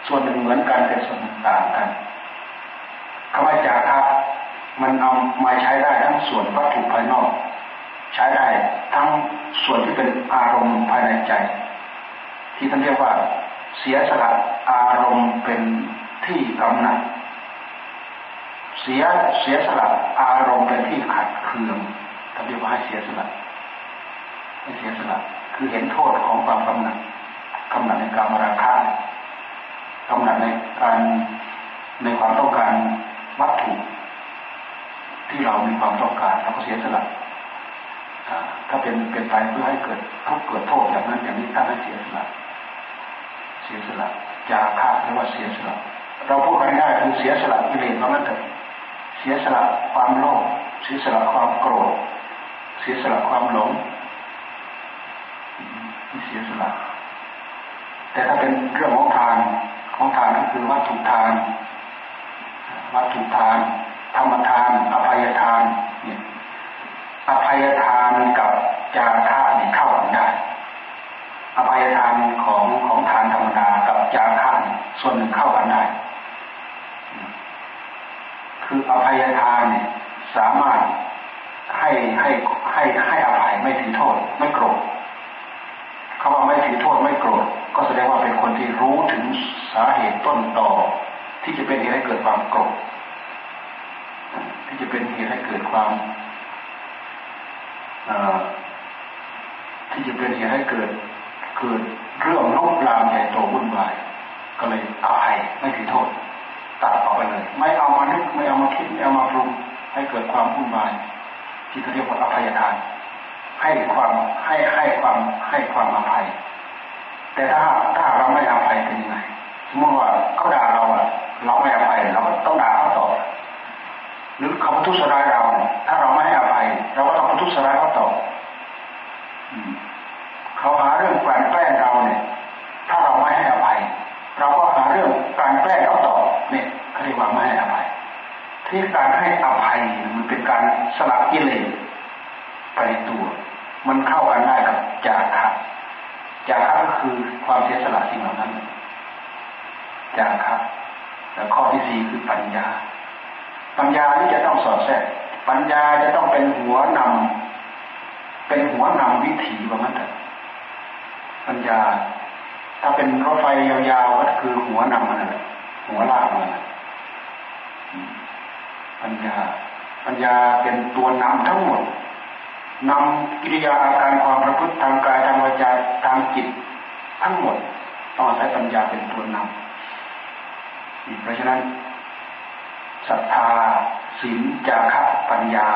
ส่วนหนึ่งเหมือนกันแต่ส่วนหนึ่งต่างกันคำว่าจาคะมันเอามาใช้ได้ทั้งส่วนวัตถุภายนอก ใช้ได้ทั้งส่วนที่เป็นอารมณ์ภายในใจ ที่ท่านเรียกว่าเสียสละอารมณ์เป็นที่กำหนัดเสียเสียสละอารมณ์เป็นที่ขัดเคือง ท่านเรียกว่าให้เสียสละให้เสียสละคือเห็นโทษของความกำหนัดกำหนัดในการมราคากำหนัดในการในความต้องการวัตถุที่เรามีความต้องการเราก็เสียสละถ้าเป็นเป็นไปเพื่อให้เกิดทุกเกิดโทษอย่างนั้นอย่างนี้ท่านให้เสียสละเสียสละจาค่าเรียกว่าเสียสละเราพูดง่ายๆคือเสียสละกิเลสเพราะนั้นเถอะเสียสละความโลภเสียสละความโกรธ เสียสละความหลงเสียสละ แต่ถ้าเป็นเรื่องของทานของทานก็คือวัตถุทาน วัตถุทาน ธรรมทาน อภัยทานเนี่ยอภัยทานกับจาระนี่เข้ากันได้ อภัยทานของของทานธรรมดากับจาระส่วนหนึ่งเข้ากันได้ คืออภัยทานเนี่ยสามารถ ให้ให้ให้ให้อภัยไม่ถือโทษไม่โกรธคำว่าไม่ถือโทษไม่โกรธก็แสดงว่าเป็นคนที่รู้ถึงสาเหตุต้นต่อ ที่จะเป็นเหตุให้เกิดความโกรธที่จะเป็นเหตุให้เกิดความที่จะเป็นเหตุให้เกิดเกิดเรื่องลุกลามใหญ่โตวุ่นวายก็เลยอภัยไม่ถือโทษตัดออกไปเลย ไม่เอามานึกไม่เอามาคิดไม่เอามาปรุงให้เกิดความวุ่นวาย ที่เรียกว่าอภัยทาน ให้ความให้ให้ความให้ความอภัย แต่ถ้าถ้าเราไม่อภัยเป็นยังไงสมมติว่าเขาด่าเราอะ เราไม่อภัยเราก็ต้องด่าเขาต่อหรือเขาทุสร้ายเรา ถ้าเราไม่ให้อภัย เราก็ต้องทุสร้ายเขาต่อเขาหาเรื่องแกล้งแกล้งเราเนี่ย ถ้าเราไม่ให้อภัย เราก็หาเรื่องการแกล้งเขาต่อเนี่ยเขาเรียกว่าไม่ให้อภัย ที่การให้อภัยมันเป็นการสลับกิเลสไปตัว มันเข้ากันได้กับจาระจาคะก็คือความเสียสละสิ่งเหล่านั้นจาคะแล้วข้อที่สี่คือปัญญา ปัญญาที่จะต้องสอดแทรกปัญญาจะต้องเป็นหัวนำเป็นหัวนำวิถีว่ามันเถอะปัญญา ถ้าเป็นรถไฟยาวๆก็คือหัวนำมันแหละหัวลากมัน ปัญญา ปัญญาเป็นตัวนำทั้งหมดนำกิริยาอาการความประพฤติทางกายทางวาจาทางจิต ทั้งหมดต้องใช้ปัญญาเป็นตัวนำเพราะฉะนั้นศรัทธาศีลจาระปัญญา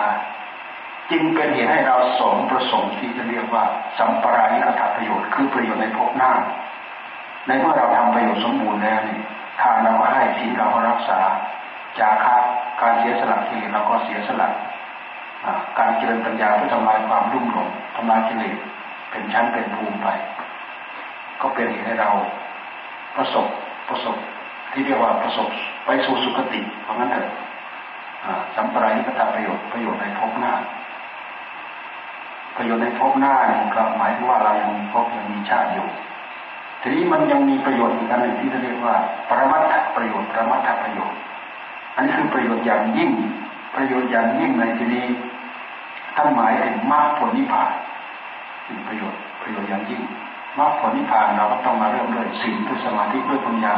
จึงเป็นเหตุให้เราสมประสงค์ที่จะเรียกว่า สัมปรายิอัตประโยชน์คือประโยชน์ในภพหน้า ในเมื่อเราทำประโยชน์สมบูรณ์แล้วนี่ทานเราก็ให้ศีลเราก็รักษา จาระการเสียสละกิเลสเราก็เสียสละการเจริญปัญญาเพื่อทำลายความรุ่มหลงทำลายกิเลสเป็นชั้นเป็นภูมิไป ก็เป็นเหตุให้เราประสบประสบที่เรียกว่าประสบไปสู่สุคติเพราะงั้นเถอะสัมปรายิกตาประโยชน์ประโยชน์ในภพหน้า ประโยชน์ในภพหน้าเนี่ยก็หมายถึงว่าเรายังมีภพยังมีชาติอยู่ ทีนี้มันยังมีประโยชน์อีกอันหนึ่งที่เรียกว่า ประมัตถประโยชน์ประมัตถประโยชน์ อันนี้คือประโยชน์อย่างยิ่ง ประโยชน์อย่างยิ่งในที่นี้ท่านหมายถึงมรรคผลนิพพานเป็นประโยชน์ประโยชน์อย่างยิ่งมรรคผลนิพพานเราก็ต้องมาเริ่มด้วยศีลด้วยสมาธิด้วยปัญญา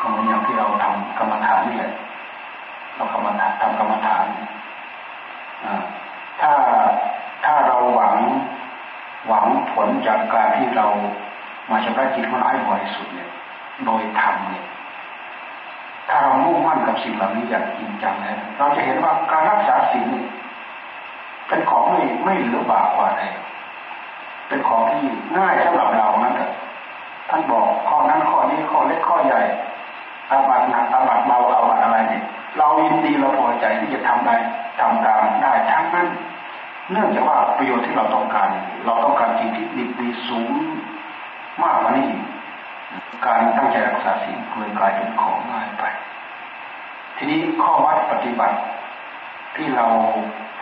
ก็เหมือนอย่างที่เราทำกรรมฐานนี่แหละเรากรรมฐานทำกรรมฐานถ้าถ้าเราหวังหวังผลจากการที่เรามาชำระจิตของเราให้บริสุทธิ์เนี่ย โดยธรรมเนี่ย ถ้าเรามุ่งมั่นกับสิ่งเหล่านี้อย่างจริงจังแล้วเราจะเห็นว่าการรักษาสิ่งเป็นของไม่ไม่เหลือบากกว่าใดเป็นของที่ง่ายสำหรับเรานั่นแหละท่านบอกข้อนั้นข้อนี้ข้อเล็กข้อใหญ่อาบัตหนักอาบัตเบาอาบัตอะไรเนี่ยเรายินดีเราพอใจที่จะทำได้ทำตามได้ทั้งนั้น เนื่องจากว่าประโยชน์ที่เราต้องการ เราต้องการสิ่งที่ดีดีสูงมากกว่านี้ การตั้งใจรักษาสิ่งเลยกลายเป็นของง่ายไป ทีนี้ข้อวัดปฏิบัติ ที่เรา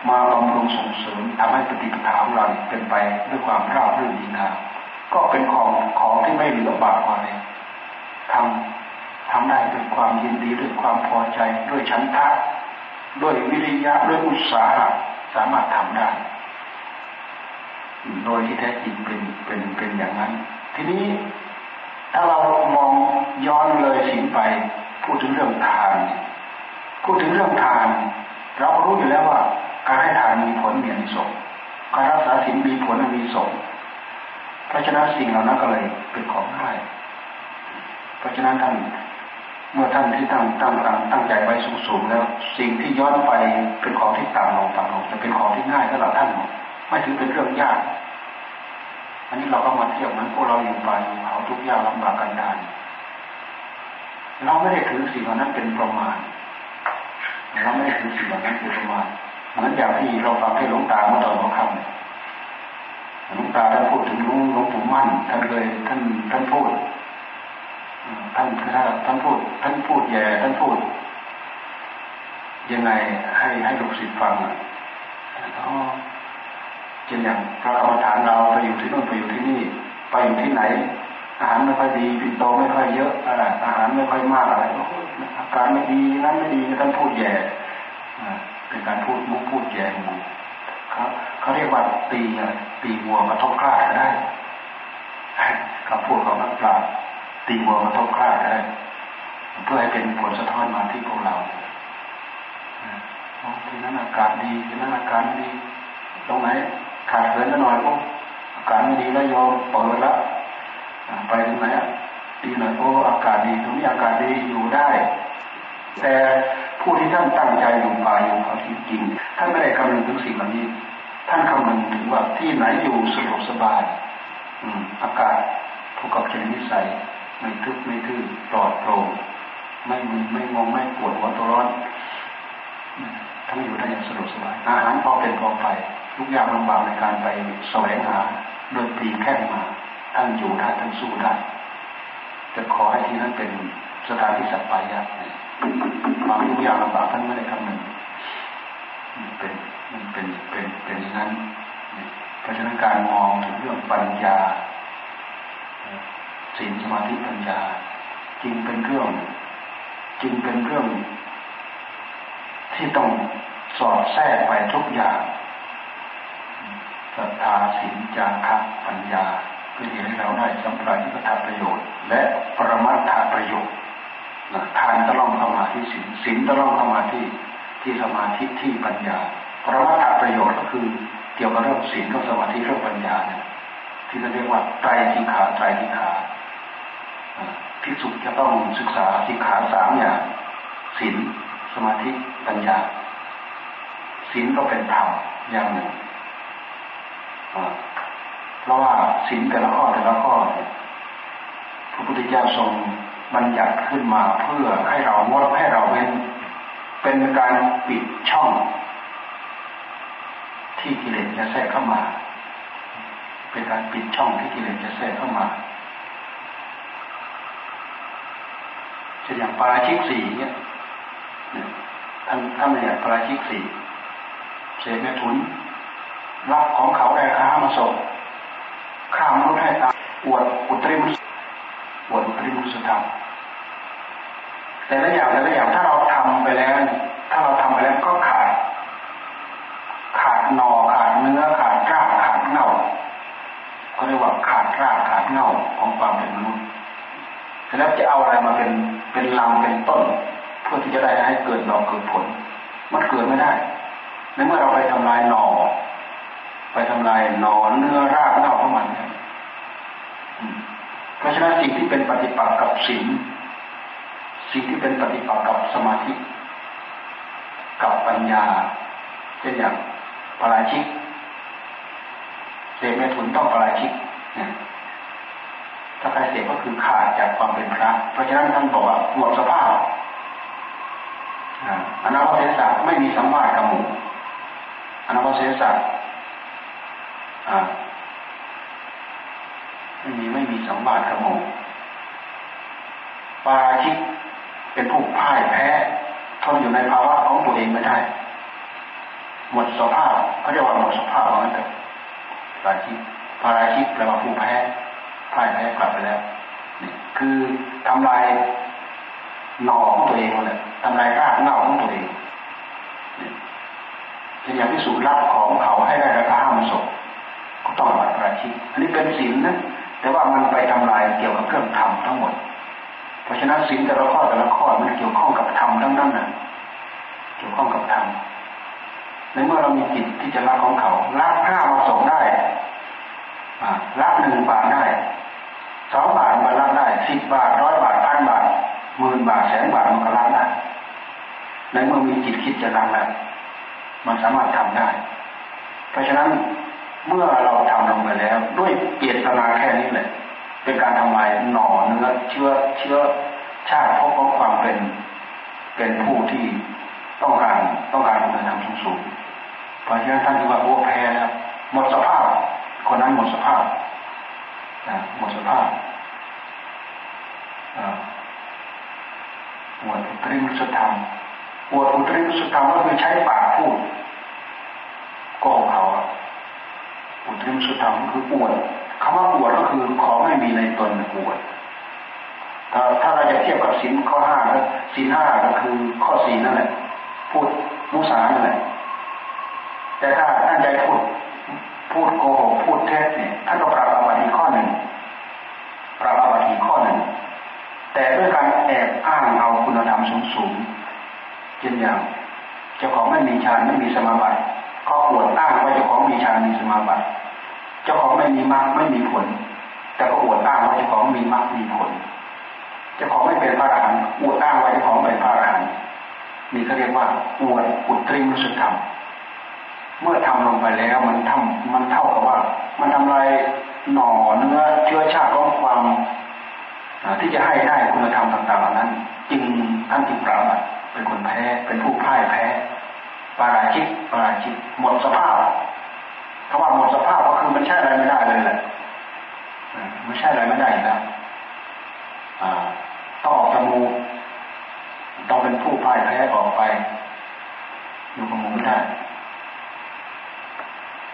มาบำรุงส่งเสริมทำให้ปฏิปทาของเราเป็นไปด้วยความราบรื่นดีงามก็เป็นของของที่ไม่เหลือบากกว่าเลยทำทำได้ด้วยความยินดีด้วยความพอใจด้วยชันทะด้วยวิริยะด้วยอุตสาหะสามารถทำได้ โดยที่แท้จริงเป็นเป็นเป็นอย่างนั้น ทีนี้ ถ้าเรามองย้อนเลยสินไป พูดถึงเรื่องทาน พูดถึงเรื่องทาน เรารู้อยู่แล้วว่า การให้ทานมีผลมีอนิสงส์การรักษาศีลมีผลมีสงเพราะฉะนั้นสิ่งเหล่านั้นก็เลยเป็นของง่าย เพราะฉะนั้นท่านเมื่อท่านที่ตั้งตั้งตั้งตั้งใจไว้สูงๆแล้ว สิ่งที่ย้อนไปเป็นของที่ต่ำลงต่ำลงจะเป็นของที่ง่ายสำหรับท่านไม่ถือเป็นเรื่องยาก อันนี้เราก็มาเที่ยวนั้นพวกเราอยู่ไปเขาทุกยากลำบากกันดานเราไม่ได้ถือสิ่งเหล่านั้นเป็นประมาณ เราไม่ได้ถือสิ่งเหล่านั้นเป็นประมาณ เหมือนอย่างที่เราฟังที่หลวงตาเมื่อตอนหัวค่ำหลวงตาท่านพูดถึงลุงหลวงปู่มั่นท่านเลยท่านท่านพูดท่านท่านพูด ท่านพูดแย่ท่านพูด ยังไงให้ให้ลูกศิษย์ฟังอะ เช่นอย่างพระกรรมฐานเราไปอยู่ที่นู่นไปอยู่ที่นี่ ไปอยู่ที่ไหน อาหารไม่ค่อยดีปินโตไม่ค่อยเยอะอะไรอาหารไม่ค่อยมากอะไรอาการไม่ดีนั้นไม่ดีท่านพูดแย่เป็นการพูดมุกพูดแย่งูเขาเขาเรียกว่าตีอะไรตีวัวมาทบคลาดก็ได้คำพูดของนักปราชญ์ตีวัวมาทบคลาดก็ได้ เพื่อให้เป็นผลสะท้อนมาที่พวกเราทีนั้นอากาศดีทีนั้นอาการดี ตรงไหน ขาดเกินหน่อยโอ้อาการไม่ดีแล้วโยมเปิดละไปตรงไหนดีหน่อยโอ้อากาศดีตรงนี้อากาศดีอยู่ได้ แต่ผู้ที่ท่านตั้งใจอยู่ป่าอยู่เขาจริงๆท่านไม่ได้คำนึงถึงสิ่งเหล่านี้ ท่านคำนึงถึงว่าที่ไหนอยู่สะดวกสบาย อืม อากาศถูกกับเจนิสัยไม่ทึบไม่ทื่อปลอดโปร่งไม่มึนไม่งงไม่ปวดหัวตัวร้อนทั้งอยู่ได้อย่างสะดวกสบายอาหารพอเป็นพอไป ทุกอย่างลำบากในการไปแสวงหาโดยปีแค่มาท่านอยู่ได้ท่านสู้ได้จะขอให้ที่นั้นเป็นสถานที่สัปปายะบางทุกอย่างลำบากท่านไม่ได้คำนึงเป็นเป็นเป็นเป็นอย่างนั้นเพราะฉะนั้นการมองถึงเรื่องปัญญาศีลสมาธิปัญญา จึงเป็นเรื่องจึงเป็นเรื่องที่ต้องสอดแทรกไปทุกอย่าง ศรัทธาศีลจาคะปัญญาเพื่อให้เราได้สัมผัสที่ประประโยชน์ และปรมัตถประโยชน์ทานต้องลองเข้ามาที่ศีลศีลต้องลองเข้ามาที่ที่สมาธิที่ปัญญาปรมัตถประโยชน์ก็คือเกี่ยวกับเรื่องศีลกับสมาธิเรื่องปัญญาเนี่ยที่เราเรียกว่าไตรสิกขาไตรสิกขาพิสุจะต้องศึกษาสิกขาสามอย่างศีลสมาธิปัญญาศีลก็เป็นธรรมอย่างหนึ่ง เพราะว่าศีลแต่ละข้อแต่ละข้อพระพุทธเจ้าทรงบัญญัติขึ้นมาเพื่อให้เรางดให้เราเว้นเป็นการปิดช่อง ที่กิเลสจะแทรกเข้ามา เป็นการปิดช่องที่กิเลสจะแทรกเข้ามาเช่นอย่างปาราชิกสี่เนี่ยท่านท่านเนี่ยปาราชิกสี่เศษแม่ทุน รับของเขาได้ค้ามาส่งข้ามนุษย์ให้ตาอวดอุตริมุสอวดอุตริมุสธรรมแต่ละอย่างแต่ละอย่างถ้าเราทำไปแล้ว ถ้าเราทำไปแล้วก็ขาด ขาดหนอขาดเนื้อขาดรากขาดเง่าเขาเรียกว่าขาดรากขาดเง่าของความเป็นมนุษย์แล้วจะเอาอะไรมาเป็นเป็นลำเป็นต้น เพื่อที่จะได้ให้เกิดดอกเกิดผล มันเกิดไม่ได้ในเมื่อเราไปทำลายหนอ ไปทำลายหนอนเนื้อรากเน่าของมัน เพราะฉะนั้นสิ่งที่เป็นปฏิปักษ์กับศีลสิ่งที่เป็นปฏิปักษ์กับสมาธิ กับปัญญาเช่นอย่างปราชิกเสพเมถุนต้องปราชิกถ้าใครเสพก็คือขาดจากความเป็นพระ เพราะฉะนั้นท่านบอกว่าหมดสภาพอนาคตเสสะไม่มีสัมมากับหมู่อนาคตเสสะ ไม่มีไม่มีสัมบาทกระโมปาชิกเป็นผู้พ่ายแพ้ทนอยู่ในภาวะของตัวเองไม่ได้ หมดสภาพเขาเรียกว่าหมดสภาพเหมือนกันปาชิกปาราชิกแปลว่าผู้แพ้พ่ายแพ้กลับไปแล้วนี่คือทำลายหน่อของตัวเองเลยทำลายรากเง่าของตัวเองเช่นอย่างพิสูจน์รับของเขาให้ได้ราคาห้ามศพ ต้องบัตรประชิกอันนี้เป็นศีลนะแต่ว่ามันไปทำลายเกี่ยวกับเครื่องธรรมทั้งหมด เพราะฉะนั้นศีลแต่ละข้อแต่ละข้อมันเกี่ยวข้องกับธรรมทั้งนั้นนะเกี่ยวข้องกับธรรมในเมื่อเรามีจิตที่จะรักของเขารักห้ามาส่งได้รักหนึ่งบาทได้สองบาทมันรักได้สิบบาทร้อยบาทพันบาทหมื่นบาทแสนบาทมันก็รักได้ในเมื่อมีจิตคิดจะรักแล้วมันสามารถทำได้ เพราะฉะนั้น เมื่อเราทำลงไปแล้ว ด้วยเจตนาแค่นี้แหละ เป็นการทำลายหน่อเนื้อเชื้อเชื้อชาติพบของความเป็นเป็นผู้ที่ต้องการต้องการคุณธรรมสูงสูงเพราะฉะนั้นท่านที่ว่าโอ้แพ้แล้วหมดสภาพ คนนั้นหมดสภาพหมดสภาพหมวดอุตริมุสธรรมหมวดอุตริมุสธรรมก็คือใช้ปากพูดโกหกเขา อุตริมสุธรรมคืออวดคำว่าอวดก็คือของไม่มีในตนอวดถ้าถ้าเราจะเทียบกับสินข้อห้าสินห้าก็คือข้อสี่นั่นแหละพูดมุสานั่นแหละแต่ถ้าท่านใจพูดพูดโกหกพูดเท็จเนี่ยท่านก็ปรับอาบัติข้อหนึ่งปรับอาบัติข้อหนึ่งแต่ด้วยการแอบอ้างเอาคุณธรรมสูงๆเช่นอย่างเจ้าของไม่มีฌานไม่มีสมาบัติ ก็อวดอ้างว่าเจ้าของมีฌานมีสมาบัติเจ้าของไม่มีมรรคไม่มีผล แต่ก็อวดอ้างว่าเจ้าของมีมรรคมีผลเจ้าของไม่เป็นพระอรหันต์อวดอ้างว่าเจ้าของเป็นพระอรหันต์นี่เขาเรียกว่าอวดอุตริมุสธรรมเมื่อทำลงไปแล้วมันทำมันเท่ากับว่า มันทำลายหน่อเนื้อเชื้อชาติของความที่จะให้ได้คุณธรรมต่างๆเหล่านั้น จึงท่านจึงปราบเป็นคนแพ้เป็นผู้พ่ายแพ้ ปาราชิกปาราชิกหมดสภาพคำว่าหมดสภาพก็คือมันใช่อะไรไม่ได้เลยแหละไม่ใช่อะไรไม่ได้แล้วต้องออกจากมูต้องเป็นผู้พ่ายแพ้ออกไป อยู่กับมูไม่ได้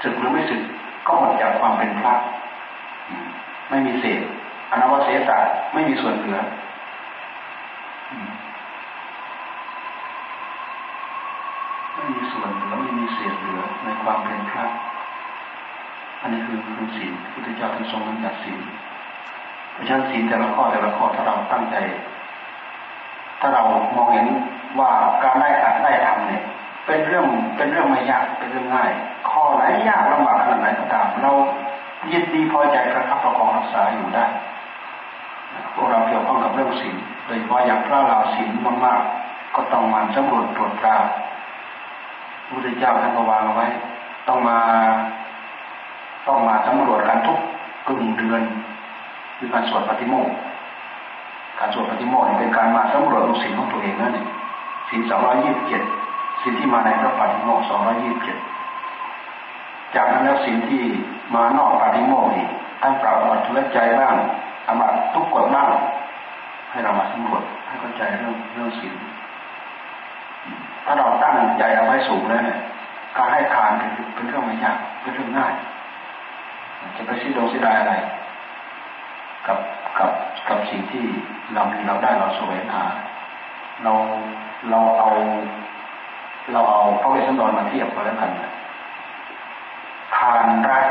ศึกหรือไม่ศึกก็หมดจากความเป็นพระไม่มีเศษอนาวเสสะไม่มีส่วนเหลือ ม่มีส่วนเหลือไม่มีเศษเหลือในความเป็นพระ อันนี้คือคือศีลพุทธเจ้าท่านทรงบัญญัติศีลเพราะฉะนั้นศีลแต่ละข้อแต่ละข้อถ้าเราตั้งใจ ถ้าเรามองเห็นว่าการได้อัดได้ทำเนี่ย เป็นเรื่องเป็นเรื่องไม่ยากเป็นเรื่องง่าย ข้อไหนยากลำบากขนาดไหนก็ตามเรายินดีพอใจประคับประคองรักษาอยู่ได้พวกเราเกี่ยวข้องกับเรื่องศีลโดยเฉพาะอย่างพระเราศีลมากๆก็ต้องมันสำรวจตรวจตรา พระพุทธเจ้าท่านก็วางเอาไว้ ต้องมา ต้องมาสำรวจกันทุกกึ่งเดือนคือการสวดปฏิโมกข์การสวดปฏิโมกข์เป็นการมาสำรวจสิ่งของตัวเองนั่นเองสิ่งสองร้อยยี่สิบเจ็ดสิ่งที่มาในพระปฏิโมกข์สองร้อยยี่สิบเจ็ดจากนั้นแล้วสิ่งที่มานอกปฏิโมกข์นี่ท่านปรับวัตถุใจบ้างอาบัตทุกกฎบ้างให้เรามาสำรวจให้เข้าใจเรื่องเรื่องสิ่ง ถ้าเราตั้งใจเอาไว้สูงแล้วเนี่ยการให้ทานเป็นเรื่องไม่ยากเป็นเรื่องง่ายจะไปสิ้นดงสิ้นดายอะไร กับกับกับสิ่งที่เรามีเราได้เราสวยหาเราเราเอา เราเอาพระเวสสันดรมาเทียบกันแล้วกันทานรัก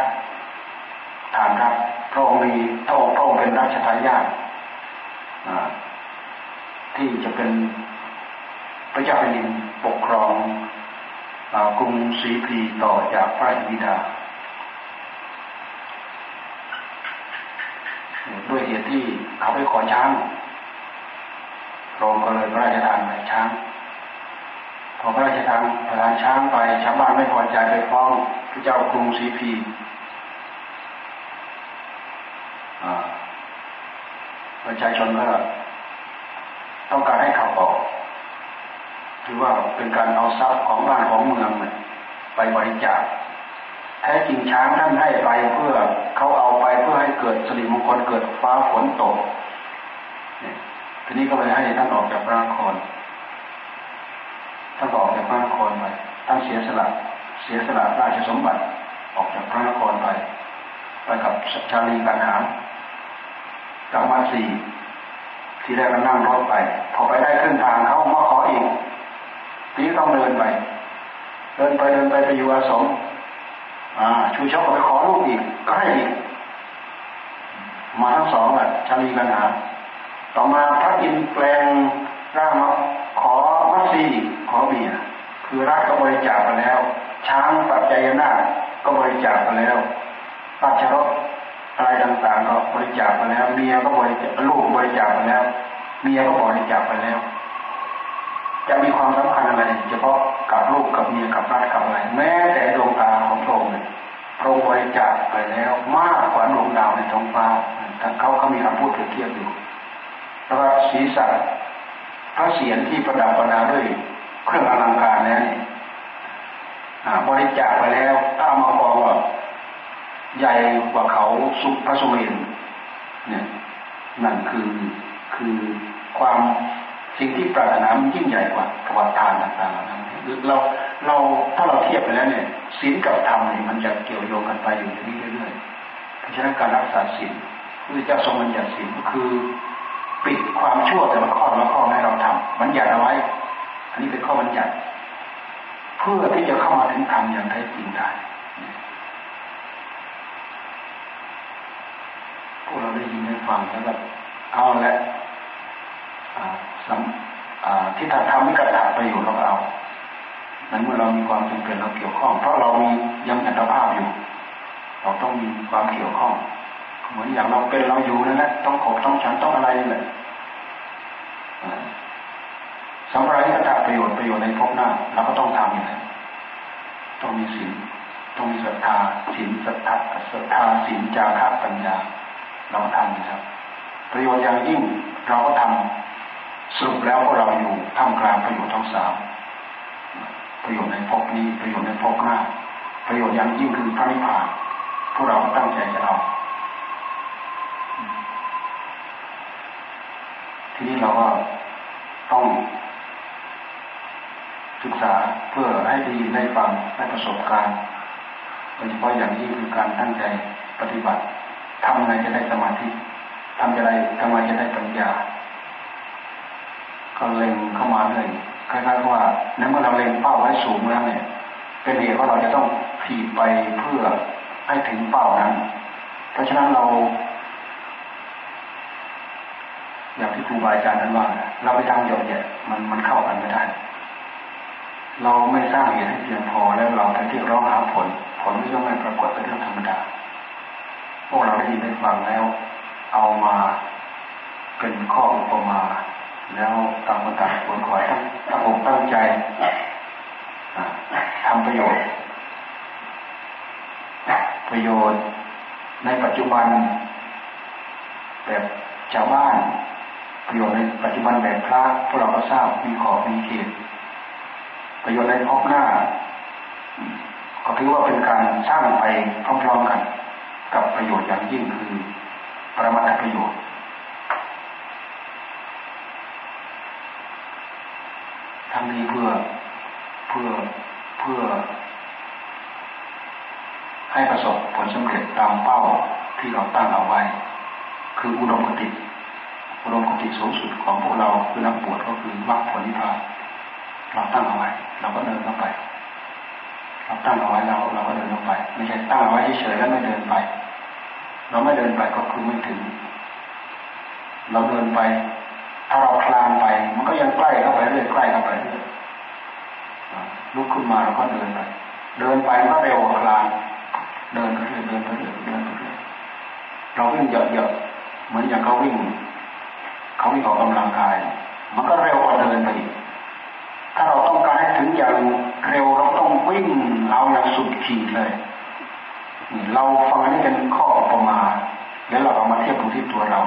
ทานรักพระองค์มีพระองค์พระองค์เป็นราชทายาทที่จะเป็นพระเจ้าแผ่นดิน ปกครองกรุงศรีพีต่อจากพระบิดา ด้วยเหตุที่เขาไปขอช้างพระองก็เลยพระราชทานไปช้าง พอพระราชทานประทานช้างไปชาวบ้านไม่พอใจไปฟ้องพระเจ้ากรุงศรีพีประชาชนก็ต้องการให้เขาออก ถือว่าเป็นการเอาทรัพย์ของบ้านของเมืองไปบริจาคแท้จริงช้างท่านให้ไปเพื่อเขาเอาไปเพื่อให้เกิดสิริมงคลเกิดฟ้าฝนตกทีนี้ก็เลยให้ท่านออกจากพระนครท่านออกจากพระนครไปท่านเสียสละเสียสละราชสมบัติออกจากพระนครไปไปกับชาลีกันหามกลับมาสี่ทีแรกก็นั่งรถไป พอไปได้ครึ่งทางเขามาขออีก ทีนี้ต้องเดินไป เดินไปเดินไปไปอยู่อาสมอ่าชูชกไปขอลูกอีก ก็ให้อีก มาทั้งสองแหละชาลีกันหา ต่อมาพระอินแปลงร่างมาขอมัสีขอเมียคือรัฐก็บริจาคไปแล้ว ช้างปัจจยนาก็บริจาคไปแล้วราชรถอะไรต่างๆก็บริจาคไปแล้ว เมียก็บริจาคลูกบริจาคไปแล้ว เมียก็บริจาคไปแล้ว จะมีความสำคัญอะไร เฉพาะกับลูกกับเมียกับรัฐกับอะไร แม้แต่ดวงตาของพระองค์พระองค์บริจาคไปแล้วมากกว่าดวงดาวในท้องฟ้าเขาเขามีคำพูดเปรียบเทียบอยู่แล้วก็ศีรษะพระเศียรที่ประดับประดาด้วยเครื่องอลังการแล้นี่บริจาคไปแล้วถ้ามาบอกว่าใหญ่กว่าเขาสุพระสุเมนเนี่ยนั่นคือคือความ สิ่งที่ปรารถนามันยิ่งใหญ่กว่าประวัติทานต่างๆนั้นเราเราถ้าเราเทียบไปแล้วเนี่ยศีลกับธรรมเนี่ยมันจะเกี่ยวโยงกันไปอยู่อย่างนี้เรื่อยๆเพราะฉะนั้นการรักษาศีลพระเจ้าทรงบัญญัติศีลก็คือปิดความชั่วแต่ละข้อละข้อให้เราทำบัญญัติเอาไว้ อันนี้เป็นข้อบัญญัติ เพื่อที่จะเข้ามาถึงธรรมอย่างแท้จริงได้พวกเราได้ยินได้ฟังแล้วก็เอาละ ที่ถ้าทำไม่กระตัดประโยชน์ของเรานั้นเมื่อเรามีความจำเป็นเราเกี่ยวข้อง เพราะเรามียังอัตภาพอยู่ เราต้องมีความเกี่ยวข้อง เหมือนอย่างเราเป็นเราอยู่นั่นแหละต้องขบต้องฉันต้องอะไรนี่แหละสำหรับที่จะประโยชน์ประโยชน์ในภพหน้าเราก็ต้องทำอยู่แล้วต้องมีศีลต้องมีศรัทธาศีลศรัทธาศรัทธาศีลจาระปัญญา เราก็ทำนะครับประโยชน์อย่างยิ่งเราก็ทำ สรุปแล้วก็เราอยู่ท่ามกลางประโยชน์ทั้งสามประโยชน์ในภพนี้ประโยชน์ในภพหน้า ประโยชน์ย่งยิ่งคือพระนิพพานพวกเราตั้งใจจะเอาทีนี้เราก็ต้องศึกษาเพื่อให้ได้ยินได้ฟังได้ประสบการณ์โดยเฉพาะอย่างยิ่งคือการตั้งใจปฏิบัติทำไงจะได้สมาธิทำจะได้ทำไงจะได้ปัญญา ก็เล็งเข้ามาเลยคล้ายๆว่าในเมื่อเราเล็งเป้าไว้สูงแล้วเนี่ย เป็นเหตุว่าเราจะต้องถีบไปเพื่อให้ถึงเป้านั้น เพราะฉะนั้นเรา อย่างที่ครูบาอาจารย์ท่านว่า เราไปทำหยดเนี่ยมันมันเข้ากันไม่ได้ เราไม่สร้างเหตุให้เพียงพอแล้วเราไปที่ร้องหาผล ผลก็ย่อมไม่ปรากฏเป็นเรื่องธรรมดาพวกเราได้ยินได้ฟังแล้ว เอามาเป็นข้ออุปมา แล้วตามมาตัดผลขอยตั้งตั้งอกตั้งใจทำประโยชน์ ประโยชน์ในปัจจุบัน แบบชาวบ้าน ประโยชน์ในปัจจุบันแบบพระพวกเราก็ทราบมีขอบมีเขตประโยชน์ในพบหน้า ก็ถือว่าเป็นการสร้างไปพร้อมๆกัน กับประโยชน์อย่างยิ่งคือ ประมาทประโยชน์ ทำนี้เพื่อเพื่อเพื่อ ให้ประสบผลสำเร็จตามเป้าที่เราตั้งเอาไว้ คืออุดมคติอุดมคติสูงสุดของพวกเราคือนักบวชก็คือมรรคผลนิพพานเราตั้งเอาไว้เราก็เดินเข้าไปเราตั้งเอาไว้เราเราก็เดินเข้าไป ไม่ใช่ตั้งเอาไว้เฉยๆแล้วไม่เดินไป เราไม่เดินไปก็คือไม่ถึง เราเดินไป ถ้าเราคลานไป มันก็ยังใกล้เข้าไปเรื่อยใกล้เข้าไปเรื่อยลุกขึ้นมาเราก็เดินไปเดินไปมันก็เร็วกว่าคลานเดินไปเรื่อยเดินไปเรื่อยเดินไปเรื่อยเราวิ่งเยอะๆเหมือนอย่างเขาวิ่งเขาวิ่งออกกำลังกาย มันก็เร็วกว่าเดินไปอีกถ้าเราต้องการให้ถึงอย่างเร็วเราต้องวิ่งเอาอย่างสุดขีดเลยเราฟังอันนี้เป็นข้อประมาแล้วเราเอามาเทียบดูที่ตัวเรา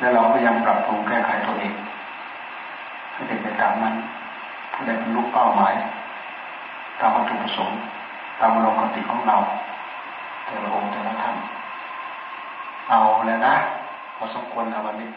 แล้วเราพยายามปรับปรุงแก้ไขตัวเองให้เป็นไปตามนั้นเพื่อได้บรรลุเป้าหมาย ตามวัตถุประสงค์ตามอารมณ์ติของเรา แต่ละองค์แต่ละท่านเอาแล้วนะพอสมควรแล้ววันนี้